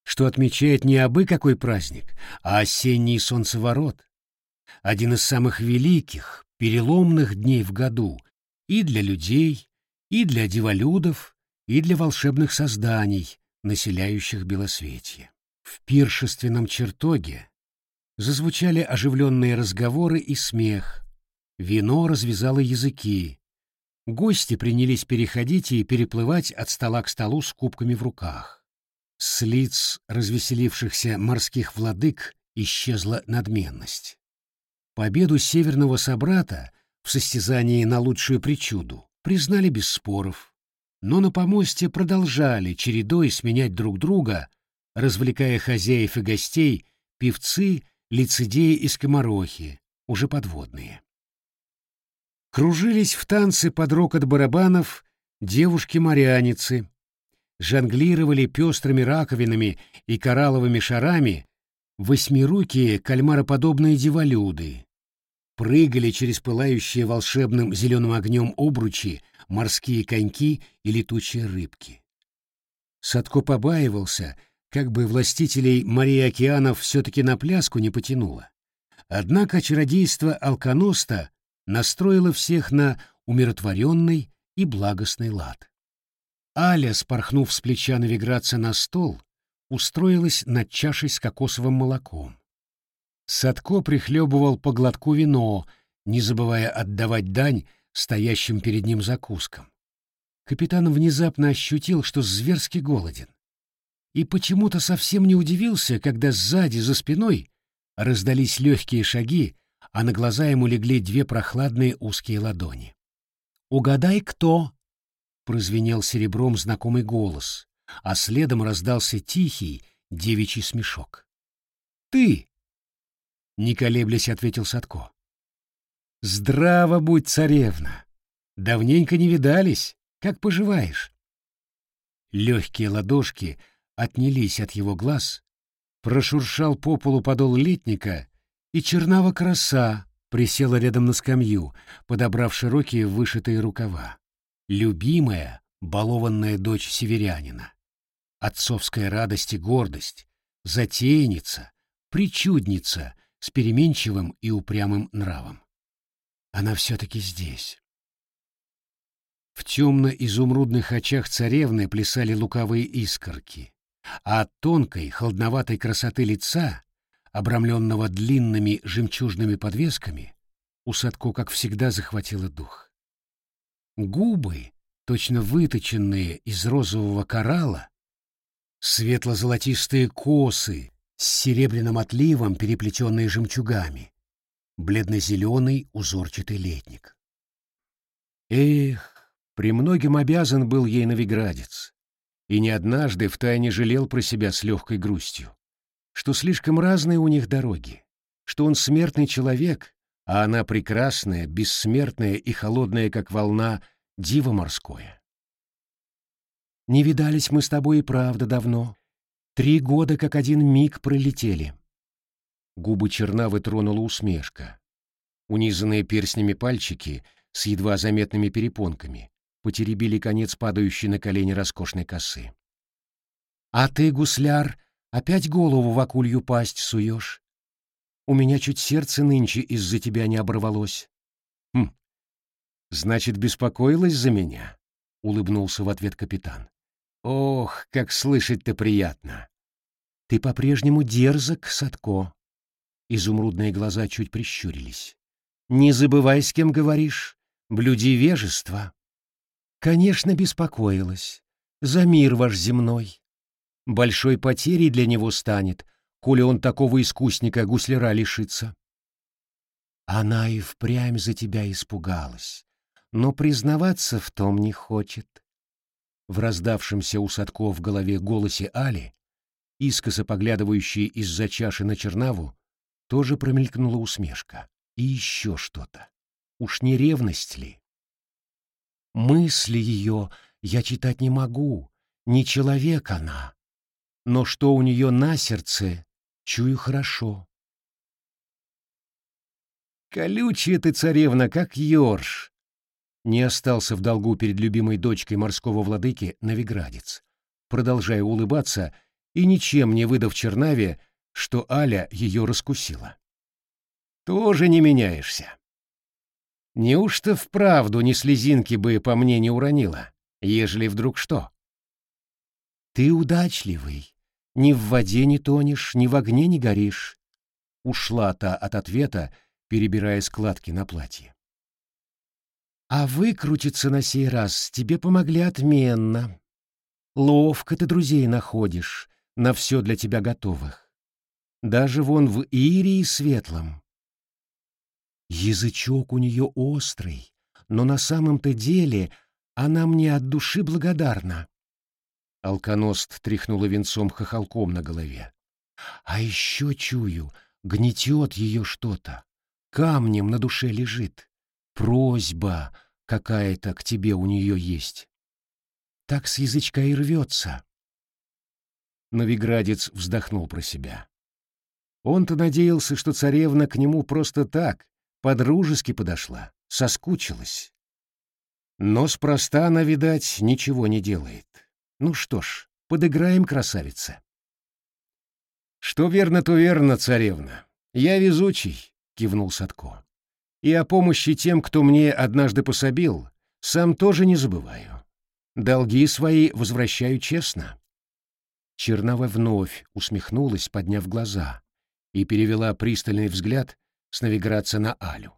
что отмечает не абы какой праздник, а осенний солнцеворот, один из самых великих, переломных дней в году и для людей, и для диволюдов, и для волшебных созданий, населяющих Белосветье. В пиршественном чертоге зазвучали оживленные разговоры и смех, вино развязало языки, Гости принялись переходить и переплывать от стола к столу с кубками в руках. С лиц развеселившихся морских владык исчезла надменность. Победу северного собрата в состязании на лучшую причуду признали без споров, но на помосте продолжали чередой сменять друг друга, развлекая хозяев и гостей, певцы, лицедеи и скоморохи, уже подводные. Кружились в танце под рокот барабанов девушки-моряницы, жонглировали пестрыми раковинами и коралловыми шарами восьмирукие кальмароподобные деволюды, прыгали через пылающие волшебным зеленым огнем обручи морские коньки и летучие рыбки. Садко побаивался, как бы властителей морей океанов все-таки на пляску не потянуло. Однако чародейство алконоста настроила всех на умиротворенный и благостный лад. Аля, спорхнув с плеча навиграться на стол, устроилась над чашей с кокосовым молоком. Садко прихлебывал по глотку вино, не забывая отдавать дань стоящим перед ним закускам. Капитан внезапно ощутил, что зверски голоден. И почему-то совсем не удивился, когда сзади, за спиной, раздались легкие шаги, а на глаза ему легли две прохладные узкие ладони. «Угадай, кто?» — прозвенел серебром знакомый голос, а следом раздался тихий девичий смешок. «Ты!» — не колеблясь ответил Садко. «Здраво будь, царевна! Давненько не видались. Как поживаешь?» Легкие ладошки отнялись от его глаз, прошуршал по полу подол летника и чернава краса присела рядом на скамью, подобрав широкие вышитые рукава. Любимая, балованная дочь северянина. Отцовская радость и гордость, затейница, причудница с переменчивым и упрямым нравом. Она все-таки здесь. В темно-изумрудных очах царевны плясали луковые искорки, а от тонкой, холодноватой красоты лица обрамленного длинными жемчужными подвесками, у Садко, как всегда, захватило дух. Губы, точно выточенные из розового коралла, светло-золотистые косы с серебряным отливом, переплетенные жемчугами, бледно-зеленый узорчатый летник. Эх, премногим обязан был ей новиградец, и не однажды втайне жалел про себя с легкой грустью что слишком разные у них дороги, что он смертный человек, а она прекрасная, бессмертная и холодная, как волна, диво морское. Не видались мы с тобой и правда давно. Три года как один миг пролетели. Губы Чернавы тронула усмешка. Унизанные перстнями пальчики с едва заметными перепонками потеребили конец падающей на колени роскошной косы. — А ты, гусляр, Опять голову в акулью пасть суешь? У меня чуть сердце нынче из-за тебя не оборвалось. Хм, значит, беспокоилась за меня? — улыбнулся в ответ капитан. «Ох, как слышать-то приятно!» «Ты по-прежнему дерзок, Садко!» Изумрудные глаза чуть прищурились. «Не забывай, с кем говоришь. Блюди вежество». «Конечно, беспокоилась. За мир ваш земной. Большой потерей для него станет, коли он такого искусника гусляра лишится». Она и впрямь за тебя испугалась, но признаваться в том не хочет. В раздавшемся у Садко в голове голосе Али, искоса поглядывающей из-за чаши на Чернаву, тоже промелькнула усмешка. И еще что-то. Уж не ревность ли? Мысли ее я читать не могу, не человек она. Но что у нее на сердце, чую хорошо. Колючая ты, царевна, как ёрш. Не остался в долгу перед любимой дочкой морского владыки Новиградец, продолжая улыбаться и ничем не выдав Чернаве, что Аля ее раскусила. «Тоже не меняешься. Неужто вправду ни слезинки бы по мне не уронила, ежели вдруг что?» «Ты удачливый, ни в воде не тонешь, ни в огне не горишь», ушла та от ответа, перебирая складки на платье. «А выкрутиться на сей раз тебе помогли отменно. Ловко ты друзей находишь, на все для тебя готовых даже вон в Ирии светлом. Язычок у нее острый, но на самом-то деле она мне от души благодарна. Алконост тряхнула венцом хохолком на голове. А еще чую, гнетет ее что-то. Камнем на душе лежит. Просьба какая-то к тебе у нее есть. Так с язычка и рвется. Новиградец вздохнул про себя. Он-то надеялся, что царевна к нему просто так, подружески подошла, соскучилась. Но спроста она, видать, ничего не делает. Ну что ж, подыграем, красавица. Что верно, то верно, царевна. Я везучий, кивнул Садко. И о помощи тем, кто мне однажды пособил, сам тоже не забываю. Долги свои возвращаю честно. Чернова вновь усмехнулась, подняв глаза, и перевела пристальный взгляд с навиграться на Алю.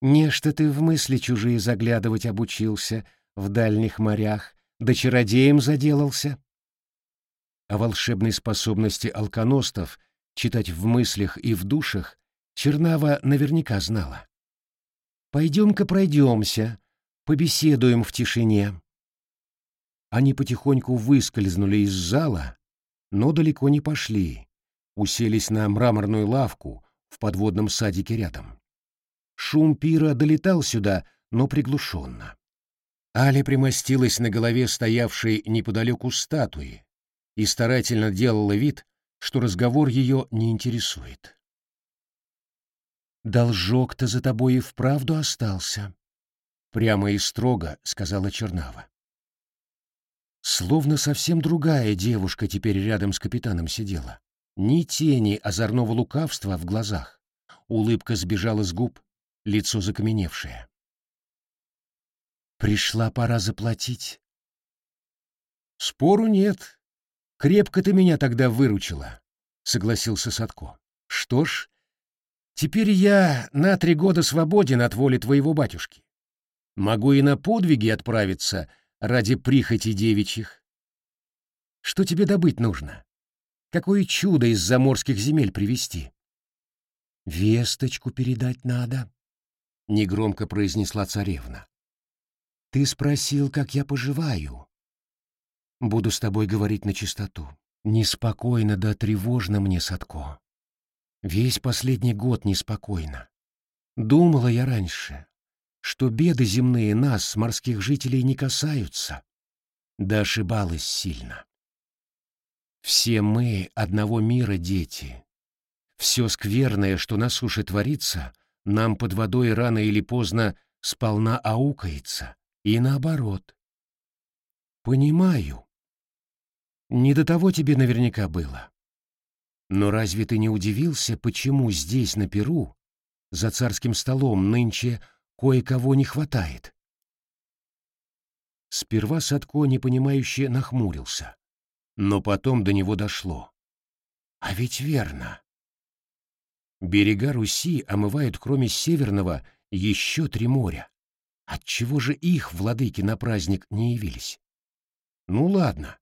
«Нечто ты в мысли чужие заглядывать обучился, в дальних морях, да чародеем заделался?» О волшебной способности алконостов читать в мыслях и в душах Чернава наверняка знала. «Пойдем-ка пройдемся, побеседуем в тишине». Они потихоньку выскользнули из зала, но далеко не пошли, уселись на мраморную лавку в подводном садике рядом. Шум пира долетал сюда, но приглушенно. Аля примостилась на голове стоявшей неподалеку статуи и старательно делала вид, что разговор ее не интересует. «Должок-то за тобой и вправду остался», — прямо и строго сказала Чернава. Словно совсем другая девушка теперь рядом с капитаном сидела. Ни тени озорного лукавства в глазах. Улыбка сбежала с губ, лицо закаменевшее. Пришла пора заплатить. Спору нет. Крепко ты меня тогда выручила, согласился Садко. Что ж, теперь я на три года свободен от воли твоего батюшки. Могу и на подвиги отправиться ради прихоти девичьих. Что тебе добыть нужно? Какое чудо из заморских земель привезти? «Весточку передать надо», — негромко произнесла царевна. «Ты спросил, как я поживаю. Буду с тобой говорить на чистоту. Неспокойно да тревожно мне, Садко. Весь последний год неспокойно. Думала я раньше, что беды земные нас, морских жителей, не касаются. Да ошибалась сильно. Все мы одного мира дети. Все скверное, что на суше творится, нам под водой рано или поздно сполна аукается, и наоборот. Понимаю. Не до того тебе наверняка было. Но разве ты не удивился, почему здесь, на Перу, за царским столом нынче кое-кого не хватает? Сперва Садко непонимающе нахмурился, но потом до него дошло. А ведь верно. Берега Руси омывают кроме Северного еще три моря. Отчего же их владыки на праздник не явились? Ну ладно.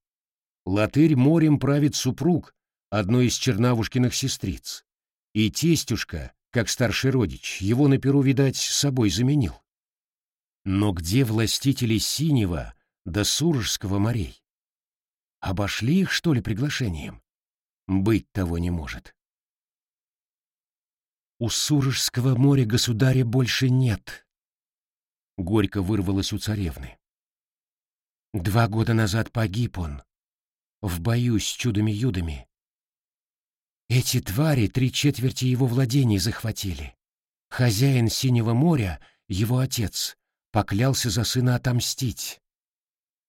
Латырь морем правит супруг, одной из чернавушкиных сестриц. И тестюшка, как старший родич, его на перу, видать, с собой заменил. Но где властители Синего до Суржского морей? Обошли их, что ли, приглашением? Быть того не может. У Суржского моря государя больше нет. Горько вырвалось у царевны. Два года назад погиб он. В бою с чудами-юдами. Эти твари три четверти его владений захватили. Хозяин Синего моря, его отец, поклялся за сына отомстить.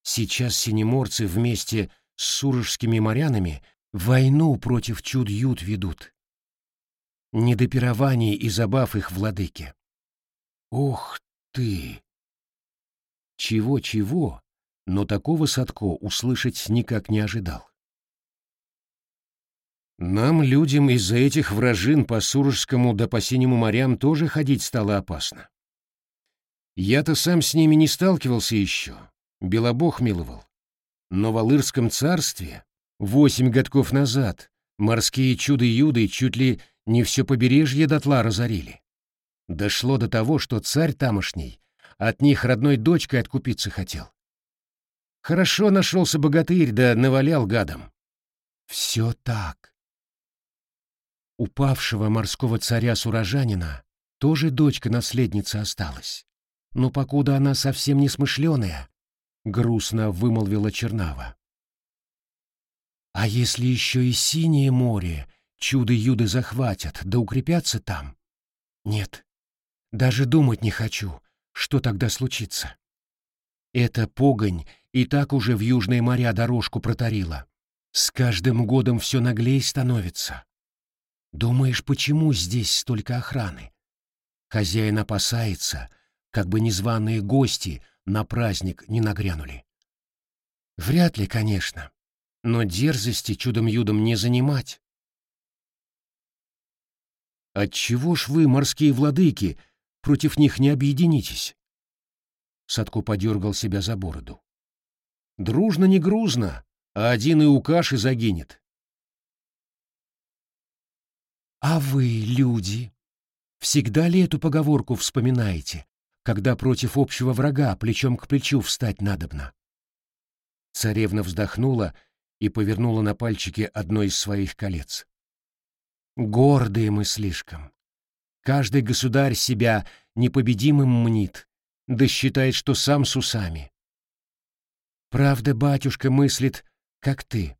Сейчас синеморцы вместе с сурожскими морянами войну против чуд-ют ведут. Не до пирований и забав их владыки. Ох ты! Чего-чего, но такого Садко услышать никак не ожидал. Нам, людям, из-за этих вражин по Сурожскому да по Синему морям тоже ходить стало опасно. Я-то сам с ними не сталкивался еще, Белобог миловал. Но в Алырском царстве восемь годков назад морские чуды-юды чуть ли не все побережье дотла разорили. Дошло до того, что царь тамошний от них родной дочкой откупиться хотел. Хорошо нашелся богатырь, да навалял гадом. Все так. Упавшего морского царя-сурожанина тоже дочка-наследница осталась но покуда она совсем не смышленая, — грустно вымолвила Чернава. А если еще и синее море чудо-юды захватят, да укрепятся там? Нет, даже думать не хочу, что тогда случится. Эта погонь и так уже в южные моря дорожку протарила. С каждым годом все наглей становится. Думаешь, почему здесь столько охраны? Хозяин опасается — как бы незваные гости на праздник не нагрянули. Вряд ли, конечно, но дерзости чудом-юдом не занимать. Отчего ж вы, морские владыки, против них не объединитесь? Садко подергал себя за бороду. Дружно не грузно, а один и у каши загинет. А вы, люди, всегда ли эту поговорку вспоминаете? когда против общего врага плечом к плечу встать надобно. Царевна вздохнула и повернула на пальчике одно из своих колец. Гордые мы слишком. Каждый государь себя непобедимым мнит, да считает, что сам с усами. Правда, батюшка мыслит, как ты.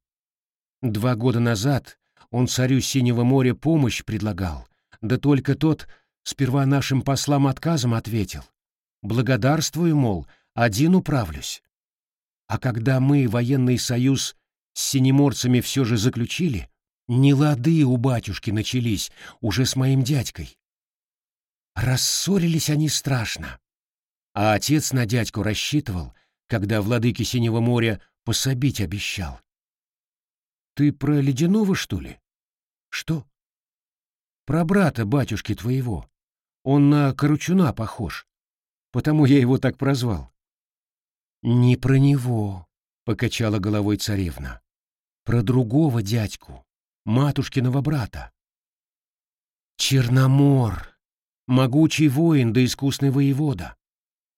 Два года назад он царю Синего моря помощь предлагал, да только тот сперва нашим послам отказом ответил. Благодарствую, мол, один управлюсь. А когда мы военный союз с синеморцами все же заключили, не лады у батюшки начались уже с моим дядькой. Рассорились они страшно. А отец на дядьку рассчитывал, когда владыке Синего моря пособить обещал. Ты про ледяного, что ли? Что? Про брата батюшки твоего. Он на Корочуна похож потому я его так прозвал. «Не про него», — покачала головой царевна. «Про другого дядьку, матушкиного брата». «Черномор, могучий воин да искусный воевода.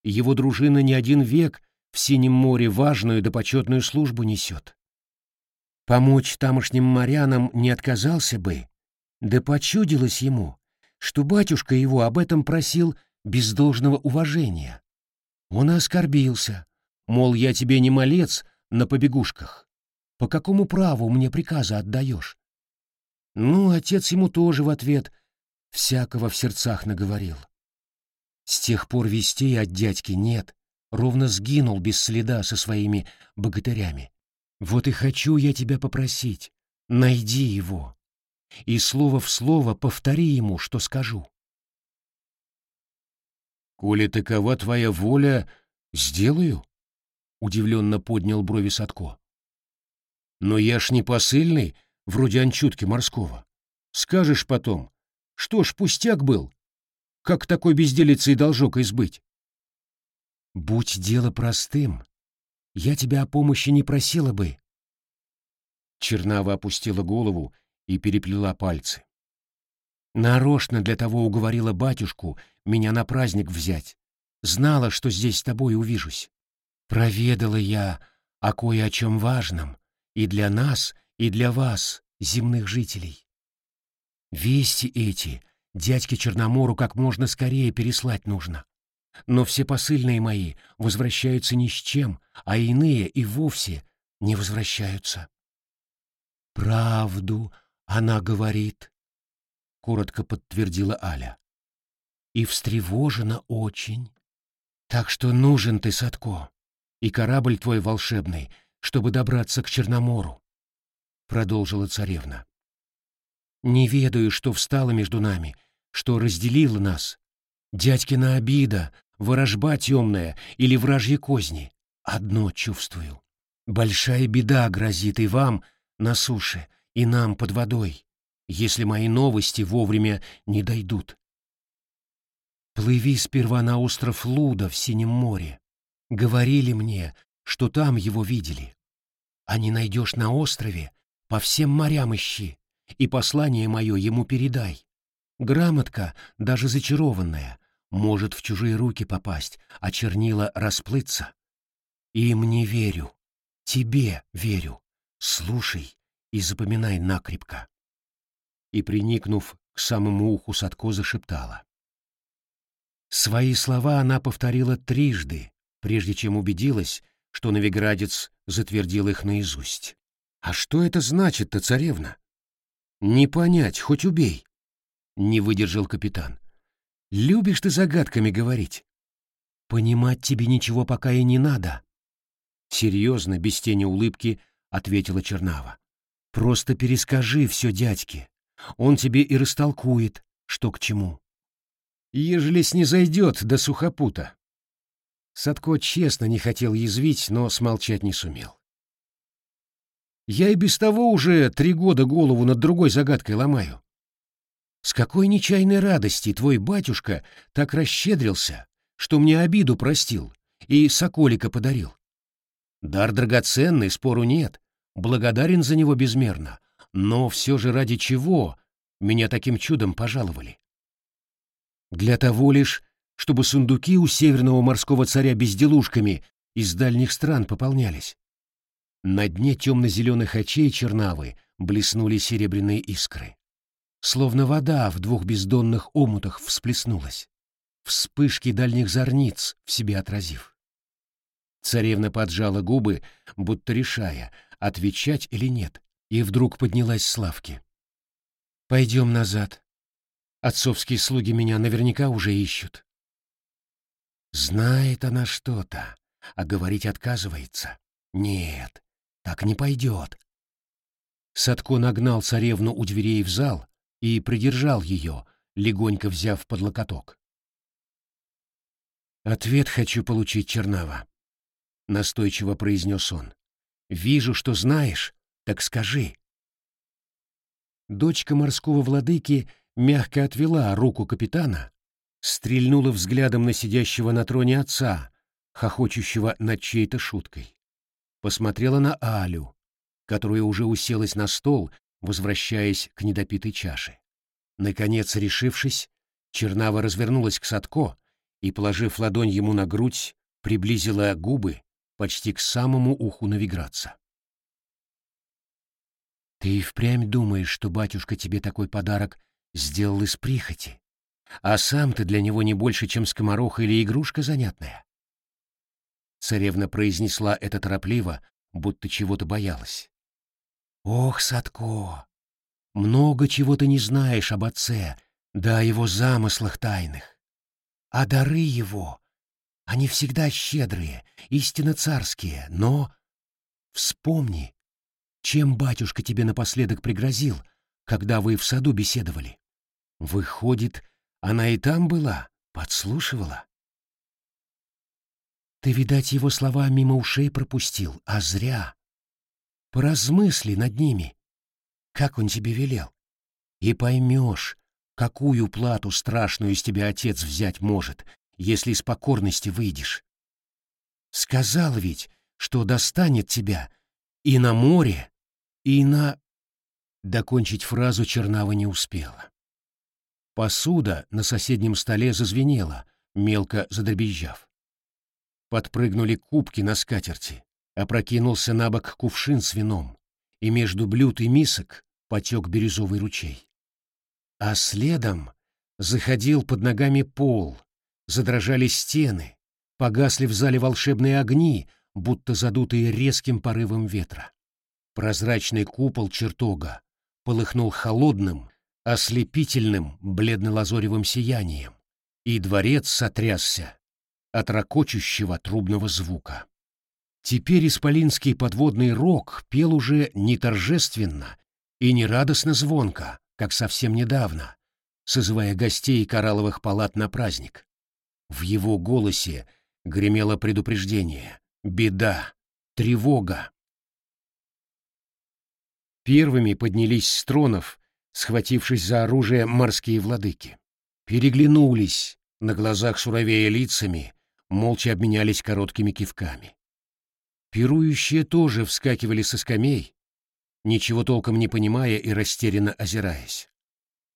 Его дружина не один век в Синем море важную да почетную службу несет. Помочь тамошним морянам не отказался бы, да почудилось ему, что батюшка его об этом просил без должного уважения. Он оскорбился, мол, я тебе не малец на побегушках. По какому праву мне приказы отдаешь? Ну, отец ему тоже в ответ всякого в сердцах наговорил. С тех пор вестей от дядьки нет, ровно сгинул без следа со своими богатырями. Вот и хочу я тебя попросить, найди его, и слово в слово повтори ему, что скажу. Коли такова твоя воля, сделаю. — удивленно поднял брови Садко. «Но я ж не посыльный, вроде анчутки морского. Скажешь потом, что ж пустяк был? Как такой безделицей должок избыть?» «Будь дело простым, я тебя о помощи не просила бы». Чернава опустила голову и переплела пальцы. Нарочно для того уговорила батюшку меня на праздник взять. Знала, что здесь с тобой увижусь. Проведала я о кое о чем важном и для нас, и для вас, земных жителей. Вести эти дядьке Черномору как можно скорее переслать нужно. Но все посыльные мои возвращаются ни с чем, а иные и вовсе не возвращаются. «Правду она говорит», — коротко подтвердила Аля. «И встревожена очень. Так что нужен ты, Садко, и корабль твой волшебный, чтобы добраться к Черномору», — продолжила царевна. «Не ведаю, что встало между нами, что разделило нас. Дядькина обида, ворожба темная или вражьи козни. Одно чувствую. Большая беда грозит и вам на суше, и нам под водой, если мои новости вовремя не дойдут. Плыви сперва на остров Луда в Синем море. Говорили мне, что там его видели. А не найдешь на острове, по всем морям ищи, и послание мое ему передай. Грамотка, даже зачарованная, может в чужие руки попасть, а чернила расплыться. Им не верю, тебе верю. Слушай и запоминай накрепко. И, приникнув к самому уху Садко, зашептала. Свои слова она повторила трижды, прежде чем убедилась, что новиградец затвердил их наизусть. «А что это значит-то, царевна?» «Не понять, хоть убей», — не выдержал капитан. Любишь ты загадками говорить. Понимать тебе ничего пока и не надо. Серьезно, без тени улыбки, ответила Чернава. Просто перескажи все дядьке. Он тебе и растолкует, что к чему. Ежели снизойдет до сухопута. Садко честно не хотел язвить, но смолчать не сумел. Я и без того уже три года голову над другой загадкой ломаю. С какой нечаянной радости твой батюшка так расщедрился, что мне обиду простил и соколика подарил? Дар драгоценный, спору нет, благодарен за него безмерно, но все же ради чего меня таким чудом пожаловали? Для того лишь, чтобы сундуки у северного морского царя безделушками из дальних стран пополнялись. На дне темно-зеленых очей Чернавы блеснули серебряные искры словно вода в двух бездонных омутах всплеснулась, вспышки дальних зорниц в себе отразив. Царевна поджала губы, будто решая, отвечать или нет, и вдруг поднялась с лавки. «Пойдем назад. Отцовские слуги меня наверняка уже ищут». Знает она что-то, а говорить отказывается. Нет, так не пойдет. Садко нагнал царевну у дверей в зал, и придержал ее, легонько взяв под локоток. «Ответ хочу получить, Чернава», — настойчиво произнес он. «Вижу, что знаешь, так скажи». Дочка морского владыки мягко отвела руку капитана, стрельнула взглядом на сидящего на троне отца, хохочущего над чьей-то шуткой. Посмотрела на Алю, которая уже уселась на стол возвращаясь к недопитой чаше. Наконец, решившись, Чернава развернулась к Садко и, положив ладонь ему на грудь, приблизила губы почти к самому уху навиграться. «Ты и впрямь думаешь, что батюшка тебе такой подарок сделал из прихоти, а сам ты для него не больше, чем скомороха или игрушка занятная?» Царевна произнесла это торопливо, будто чего-то боялась. Ох, Садко, много чего ты не знаешь об отце, да о его замыслах тайных. А дары его, они всегда щедрые, истинно царские, но... Вспомни, чем батюшка тебе напоследок пригрозил, когда вы в саду беседовали. Выходит, она и там была, подслушивала. Ты, видать, его слова мимо ушей пропустил, а зря. Поразмысли над ними, как он тебе велел, и поймешь, какую плату страшную из тебя отец взять может, если из покорности выйдешь. Сказал ведь, что достанет тебя и на море, и на... Докончить фразу Чернава не успела. Посуда на соседнем столе зазвенела, мелко задребезжав. Подпрыгнули кубки на скатерти, опрокинулся на бок кувшин с вином, и между блюд и мисок потек бирюзовый ручей. А следом заходил под ногами пол, задрожали стены, погасли в зале волшебные огни, будто задутые резким порывом ветра. Прозрачный купол чертога полыхнул холодным, ослепительным бледно-лазоревым сиянием, и дворец сотрясся от ракочущего трубного звука. Теперь исполинский подводный рог пел уже не торжественно и не радостно звонко, как совсем недавно, созывая гостей коралловых палат на праздник. В его голосе гремело предупреждение, беда, тревога. Первыми поднялись с тронов, схватившись за оружие морские владыки. Переглянулись, на глазах суровея лицами, молча обменялись короткими кивками. Пирующие тоже вскакивали со скамей, ничего толком не понимая и растерянно озираясь.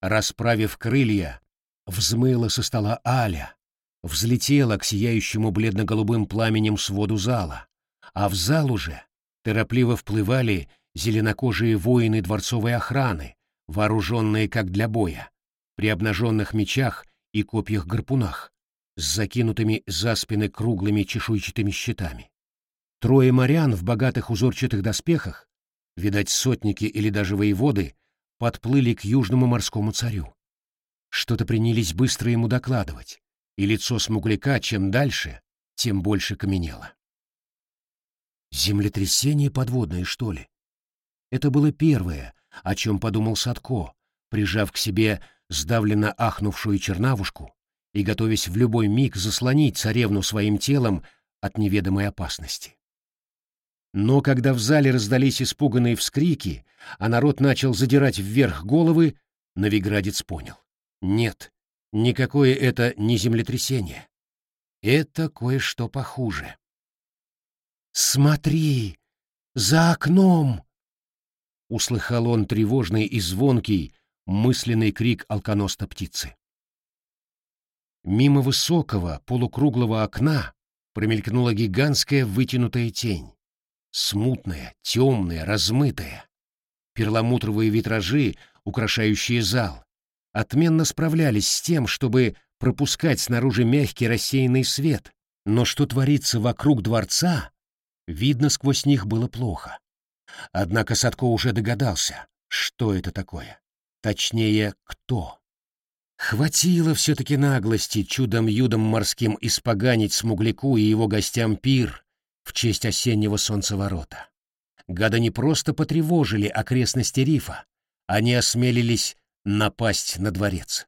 Расправив крылья, взмыла со стола Аля, взлетела к сияющему бледно-голубым пламенем своду зала, а в зал уже торопливо вплывали зеленокожие воины дворцовой охраны, вооруженные как для боя, при обнаженных мечах и копьях-гарпунах, с закинутыми за спины круглыми чешуйчатыми щитами. Трое морян в богатых узорчатых доспехах, видать, сотники или даже воеводы, подплыли к южному морскому царю. Что-то принялись быстро ему докладывать, и лицо смугляка чем дальше, тем больше каменело. Землетрясение подводное, что ли? Это было первое, о чем подумал Садко, прижав к себе сдавленно ахнувшую чернавушку и готовясь в любой миг заслонить царевну своим телом от неведомой опасности. Но когда в зале раздались испуганные вскрики, а народ начал задирать вверх головы, Новиградец понял. Нет, никакое это не землетрясение. Это кое-что похуже. «Смотри! За окном!» Услыхал он тревожный и звонкий, мысленный крик алконоста птицы. Мимо высокого полукруглого окна промелькнула гигантская вытянутая тень. Смутная, темная, размытая. Перламутровые витражи, украшающие зал, отменно справлялись с тем, чтобы пропускать снаружи мягкий рассеянный свет, но что творится вокруг дворца, видно сквозь них было плохо. Однако Садко уже догадался, что это такое. Точнее, кто. Хватило все-таки наглости чудом-юдом морским испоганить смугляку и его гостям пир в честь осеннего солнцеворота. Гады не просто потревожили окрестности рифа, они осмелились напасть на дворец.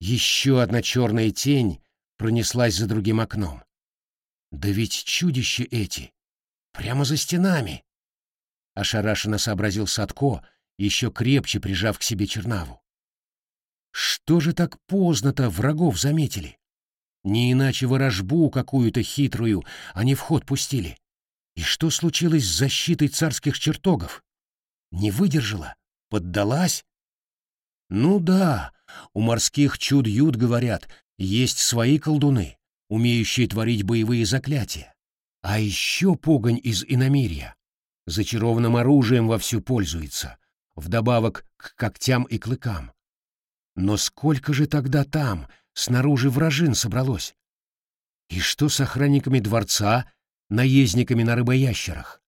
Еще одна черная тень пронеслась за другим окном. Да ведь чудища эти прямо за стенами. Ошарашенно сообразил Садко, еще крепче прижав к себе Чернаву. Что же так поздно-то врагов заметили? Не иначе ворожбу какую-то хитрую они в ход пустили. И что случилось с защитой царских чертогов? Не выдержала? Поддалась? Ну да, у морских чуд-ют, говорят, есть свои колдуны, умеющие творить боевые заклятия. А еще погонь из иномирья. Зачарованным оружием вовсю пользуется, вдобавок к когтям и клыкам. Но сколько же тогда там, снаружи вражин собралось? И что с охранниками дворца, наездниками на рыбоящерах?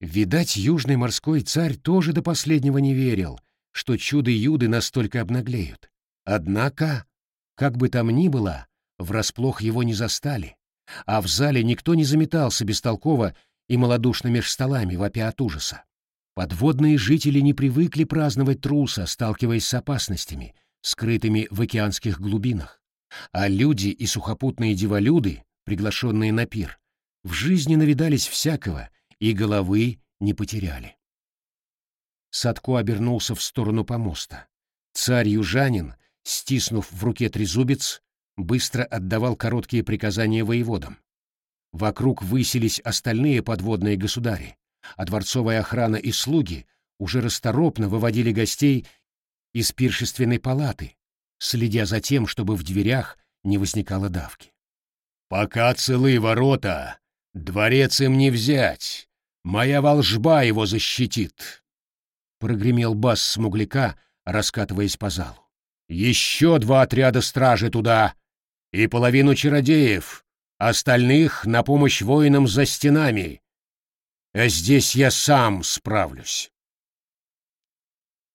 Видать, южный морской царь тоже до последнего не верил, что чуды-юды настолько обнаглеют. Однако, как бы там ни было, врасплох его не застали, а в зале никто не заметался бестолково и малодушно меж столами, вопя от ужаса. Подводные жители не привыкли праздновать труса, сталкиваясь с опасностями, скрытыми в океанских глубинах. а люди и сухопутные деволюды, приглашенные на пир, в жизни навидались всякого и головы не потеряли. Садко обернулся в сторону помоста. Царь-южанин, стиснув в руке трезубец, быстро отдавал короткие приказания воеводам. Вокруг высились остальные подводные государи, а дворцовая охрана и слуги уже расторопно выводили гостей из пиршественной палаты, следя за тем, чтобы в дверях не возникало давки. «Пока целы ворота, дворец им не взять. Моя волжба его защитит!» Прогремел бас смугляка, раскатываясь по залу. «Еще два отряда стражи туда! И половину чародеев! Остальных на помощь воинам за стенами! А здесь я сам справлюсь!»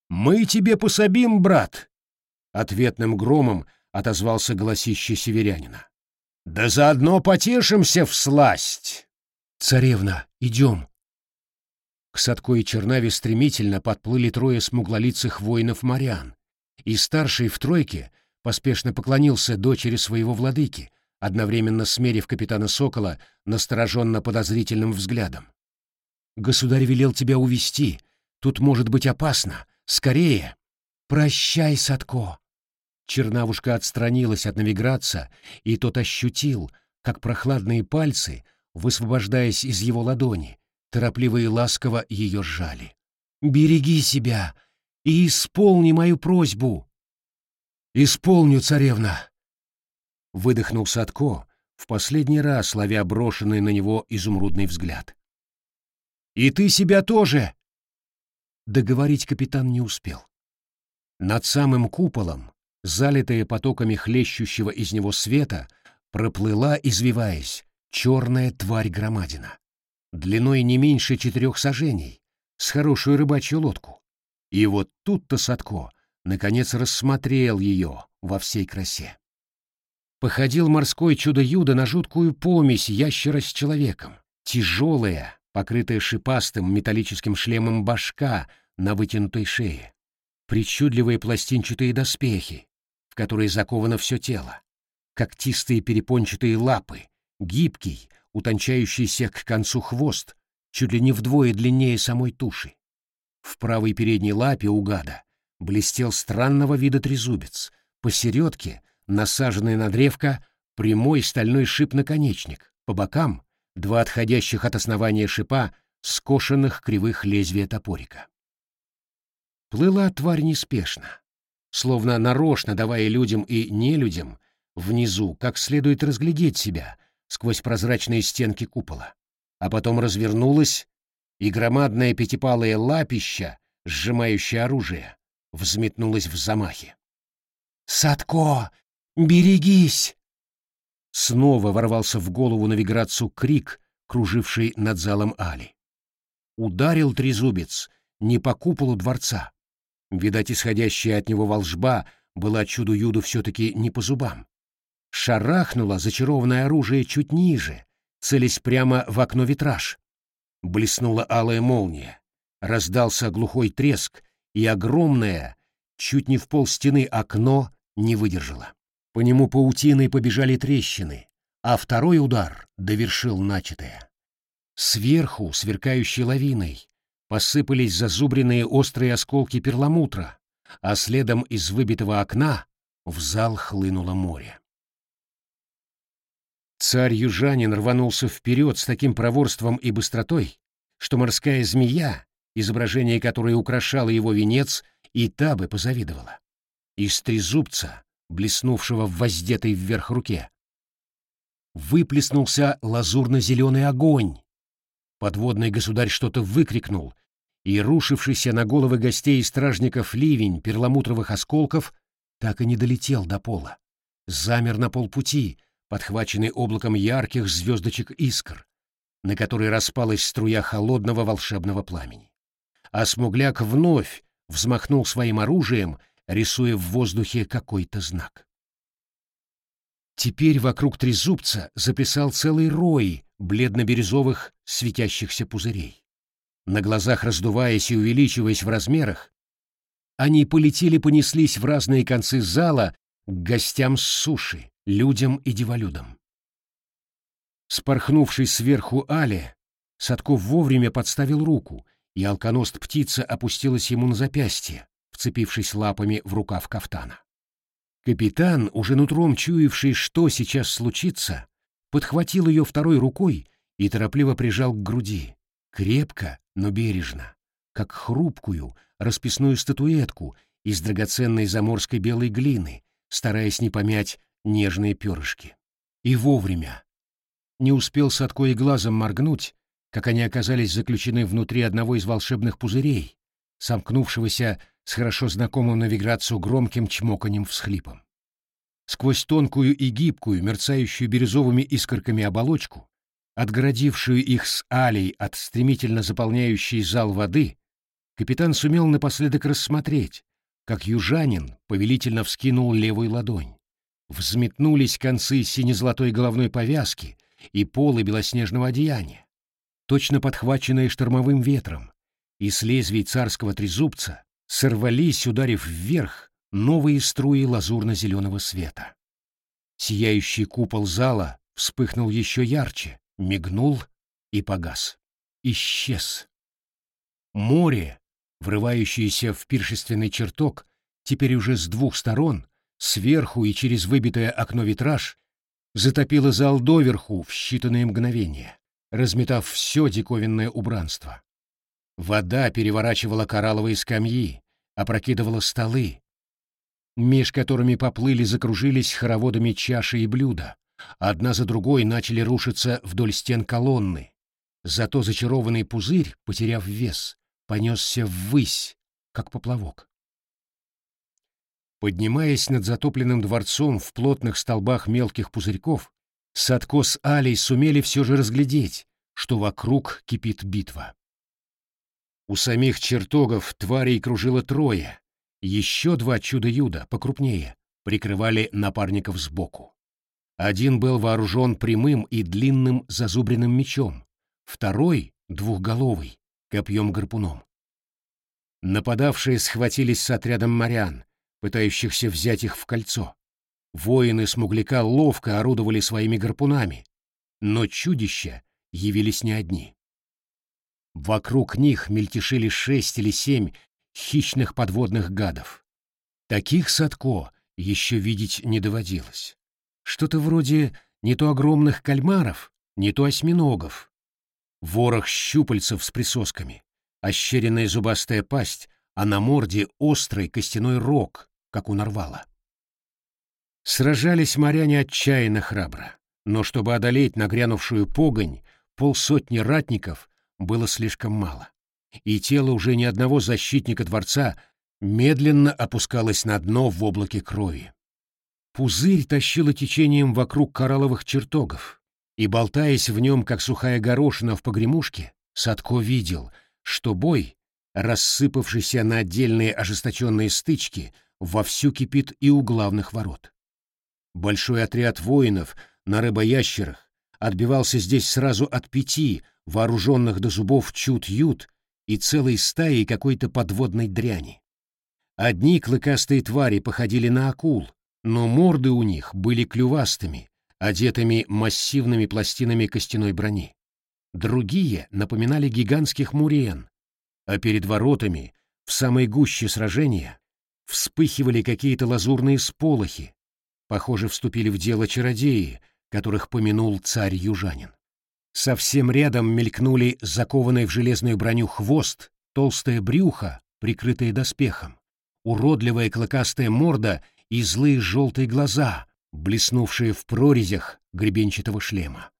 «Мы тебе пособим, брат!» Ответным громом отозвался голосище северянина. «Да заодно потешимся в сласть!» «Царевна, идем!» К Садко и Чернаве стремительно подплыли трое смуглолицых воинов-морян, и старший в тройке поспешно поклонился дочери своего владыки, одновременно смерив капитана Сокола настороженно подозрительным взглядом. «Государь велел тебя увести. Тут может быть опасно. Скорее!» «Прощай, Садко!» Чернавушка отстранилась от навиграца, и тот ощутил, как прохладные пальцы, высвобождаясь из его ладони, торопливо и ласково ее сжали. «Береги себя и исполни мою просьбу!» «Исполню, царевна!» Выдохнул Садко, в последний раз ловя брошенный на него изумрудный взгляд. «И ты себя тоже!» Договорить капитан не успел. Над самым куполом, залитая потоками хлещущего из него света, проплыла, извиваясь, черная тварь-громадина, длиной не меньше четырех сажений, с хорошую рыбачью лодку. И вот тут-то Садко наконец рассмотрел ее во всей красе. Походил морской чудо-юдо на жуткую помесь ящера с человеком, тяжелая, покрытая шипастым металлическим шлемом башка на вытянутой шее, причудливые пластинчатые доспехи, в которые заковано все тело, когтистые перепончатые лапы, гибкий, утончающийся к концу хвост, чуть ли не вдвое длиннее самой туши. В правой передней лапе у гада блестел странного вида трезубец, посередке, насаженный на древко, прямой стальной шип-наконечник, по бокам — два отходящих от основания шипа, скошенных кривых лезвия топорика. Плыла тварь неспешно, словно нарочно давая людям и нелюдям внизу как следует разглядеть себя сквозь прозрачные стенки купола, а потом развернулась, и громадное пятипалое лапища, сжимающее оружие, взметнулось в замахе. «Садко, берегись!» Снова ворвался в голову навиграцию крик, круживший над залом Али. Ударил трезубец не по куполу дворца, Видать, исходящая от него волжба была чуду-юду все-таки не по зубам. Шарахнуло зачарованное оружие чуть ниже, целясь прямо в окно витраж. Блеснула алая молния, раздался глухой треск, и огромное, чуть не в пол стены окно не выдержало. По нему паутиной побежали трещины, а второй удар довершил начатое. Сверху, сверкающей лавиной, посыпались зазубренные острые осколки перламутра, а следом из выбитого окна в зал хлынуло море. Царь-южанин рванулся вперед с таким проворством и быстротой, что морская змея, изображение которой украшало его венец, и та бы позавидовала. Из трезубца, блеснувшего в воздетой вверх руке, выплеснулся лазурно-зеленый огонь, Подводный государь что-то выкрикнул, и рушившийся на головы гостей и стражников ливень перламутровых осколков так и не долетел до пола. Замер на полпути, подхваченный облаком ярких звездочек искр, на который распалась струя холодного волшебного пламени. А смугляк вновь взмахнул своим оружием, рисуя в воздухе какой-то знак. Теперь вокруг трезубца записал целый рой бледно-бирюзовых светящихся пузырей. На глазах раздуваясь и увеличиваясь в размерах, они полетели-понеслись в разные концы зала к гостям с суши, людям и деволюдам. Спорхнувший сверху Але, Садков вовремя подставил руку, и алконост птица опустилась ему на запястье, вцепившись лапами в рукав кафтана. Капитан, уже нутром чуявший, что сейчас случится, подхватил ее второй рукой и торопливо прижал к груди, крепко, но бережно, как хрупкую, расписную статуэтку из драгоценной заморской белой глины, стараясь не помять нежные перышки. И вовремя. Не успел Садко и глазом моргнуть, как они оказались заключены внутри одного из волшебных пузырей, сомкнувшегося с хорошо знакомым навиграцию громким чмоканьем-всхлипом. Сквозь тонкую и гибкую, мерцающую бирюзовыми искорками оболочку, отгородившую их с алей от стремительно заполняющей зал воды, капитан сумел напоследок рассмотреть, как южанин повелительно вскинул левую ладонь. Взметнулись концы сине-золотой головной повязки и полы белоснежного одеяния, точно подхваченные штормовым ветром, и с лезвий царского трезубца сорвались, ударив вверх, новые струи лазурно-зеленого света. Сияющий купол зала вспыхнул еще ярче, мигнул и погас. Исчез. Море, врывающееся в пиршественный чертог, теперь уже с двух сторон, сверху и через выбитое окно витраж, затопило зал доверху в считанные мгновения, разметав все диковинное убранство. Вода переворачивала коралловые скамьи, опрокидывала столы, меж которыми поплыли, закружились хороводами чаши и блюда, одна за другой начали рушиться вдоль стен колонны. Зато зачарованный пузырь, потеряв вес, понесся ввысь, как поплавок. Поднимаясь над затопленным дворцом в плотных столбах мелких пузырьков, Садко с Алей сумели все же разглядеть, что вокруг кипит битва. У самих чертогов тварей кружило трое, еще два чудо-юда, покрупнее, прикрывали напарников сбоку. Один был вооружен прямым и длинным зазубренным мечом, второй — двухголовый, копьем-гарпуном. Нападавшие схватились с отрядом морян, пытающихся взять их в кольцо. Воины смугляка ловко орудовали своими гарпунами, но чудища явились не одни. Вокруг них мельтешили шесть или семь хищных подводных гадов. Таких Садко еще видеть не доводилось. Что-то вроде не то огромных кальмаров, не то осьминогов. Ворох щупальцев с присосками, ощеренная зубастая пасть, а на морде острый костяной рог, как у нарвала. Сражались моряне отчаянно храбро, но чтобы одолеть нагрянувшую погонь, полсотни ратников было слишком мало, и тело уже ни одного защитника дворца медленно опускалось на дно в облаке крови. Пузырь тащило течением вокруг коралловых чертогов, и, болтаясь в нем, как сухая горошина в погремушке, Садко видел, что бой, рассыпавшийся на отдельные ожесточенные стычки, вовсю кипит и у главных ворот. Большой отряд воинов на рыбоящерах отбивался здесь сразу от пяти, вооруженных до зубов чут-ют и целой стаей какой-то подводной дряни. Одни клыкастые твари походили на акул, но морды у них были клювастыми, одетыми массивными пластинами костяной брони. Другие напоминали гигантских мурен, а перед воротами, в самой гуще сражения, вспыхивали какие-то лазурные сполохи. Похоже, вступили в дело чародеи, которых помянул царь-южанин. Совсем рядом мелькнули закованный в железную броню хвост, толстое брюхо, прикрытое доспехом, уродливая клыкастая морда и злые желтые глаза, блеснувшие в прорезях гребенчатого шлема.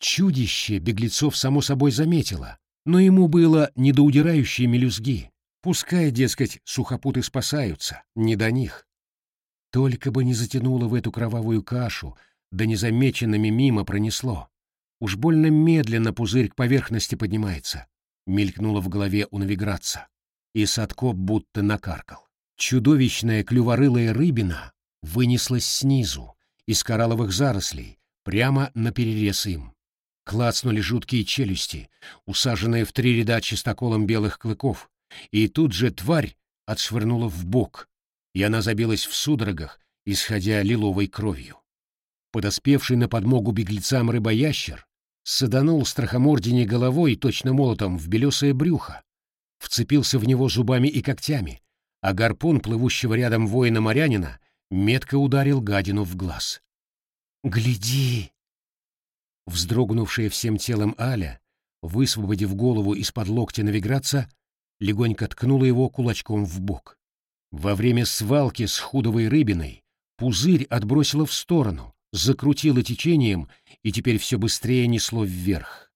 Чудище беглецов само собой заметило, но ему было не до удирающей мелюзги. Пускай, дескать, сухопуты спасаются, не до них. Только бы не затянуло в эту кровавую кашу, да незамеченными мимо пронесло. Уж больно медленно пузырь к поверхности поднимается. Мелькнуло в голове у навиграца. И Садко будто накаркал. Чудовищная клюворылая рыбина вынеслась снизу, из коралловых зарослей, прямо на перерез им. Клацнули жуткие челюсти, усаженные в три ряда чистоколом белых клыков, и тут же тварь отшвырнула в бок, и она забилась в судорогах исходя лиловой кровью. Подоспевший на подмогу беглецам рыбоящер саданул страхомордине головой точно молотом в белесое брюхо, вцепился в него зубами и когтями, а гарпун плывущего рядом воина-морянина метко ударил гадину в глаз. «Гляди!» Вздрогнувшая всем телом Аля, высвободив голову из-под локтя навиграца, легонько ткнула его кулачком в бок. Во время свалки с худовой рыбиной пузырь отбросила в сторону, закрутила течением и теперь все быстрее несло вверх.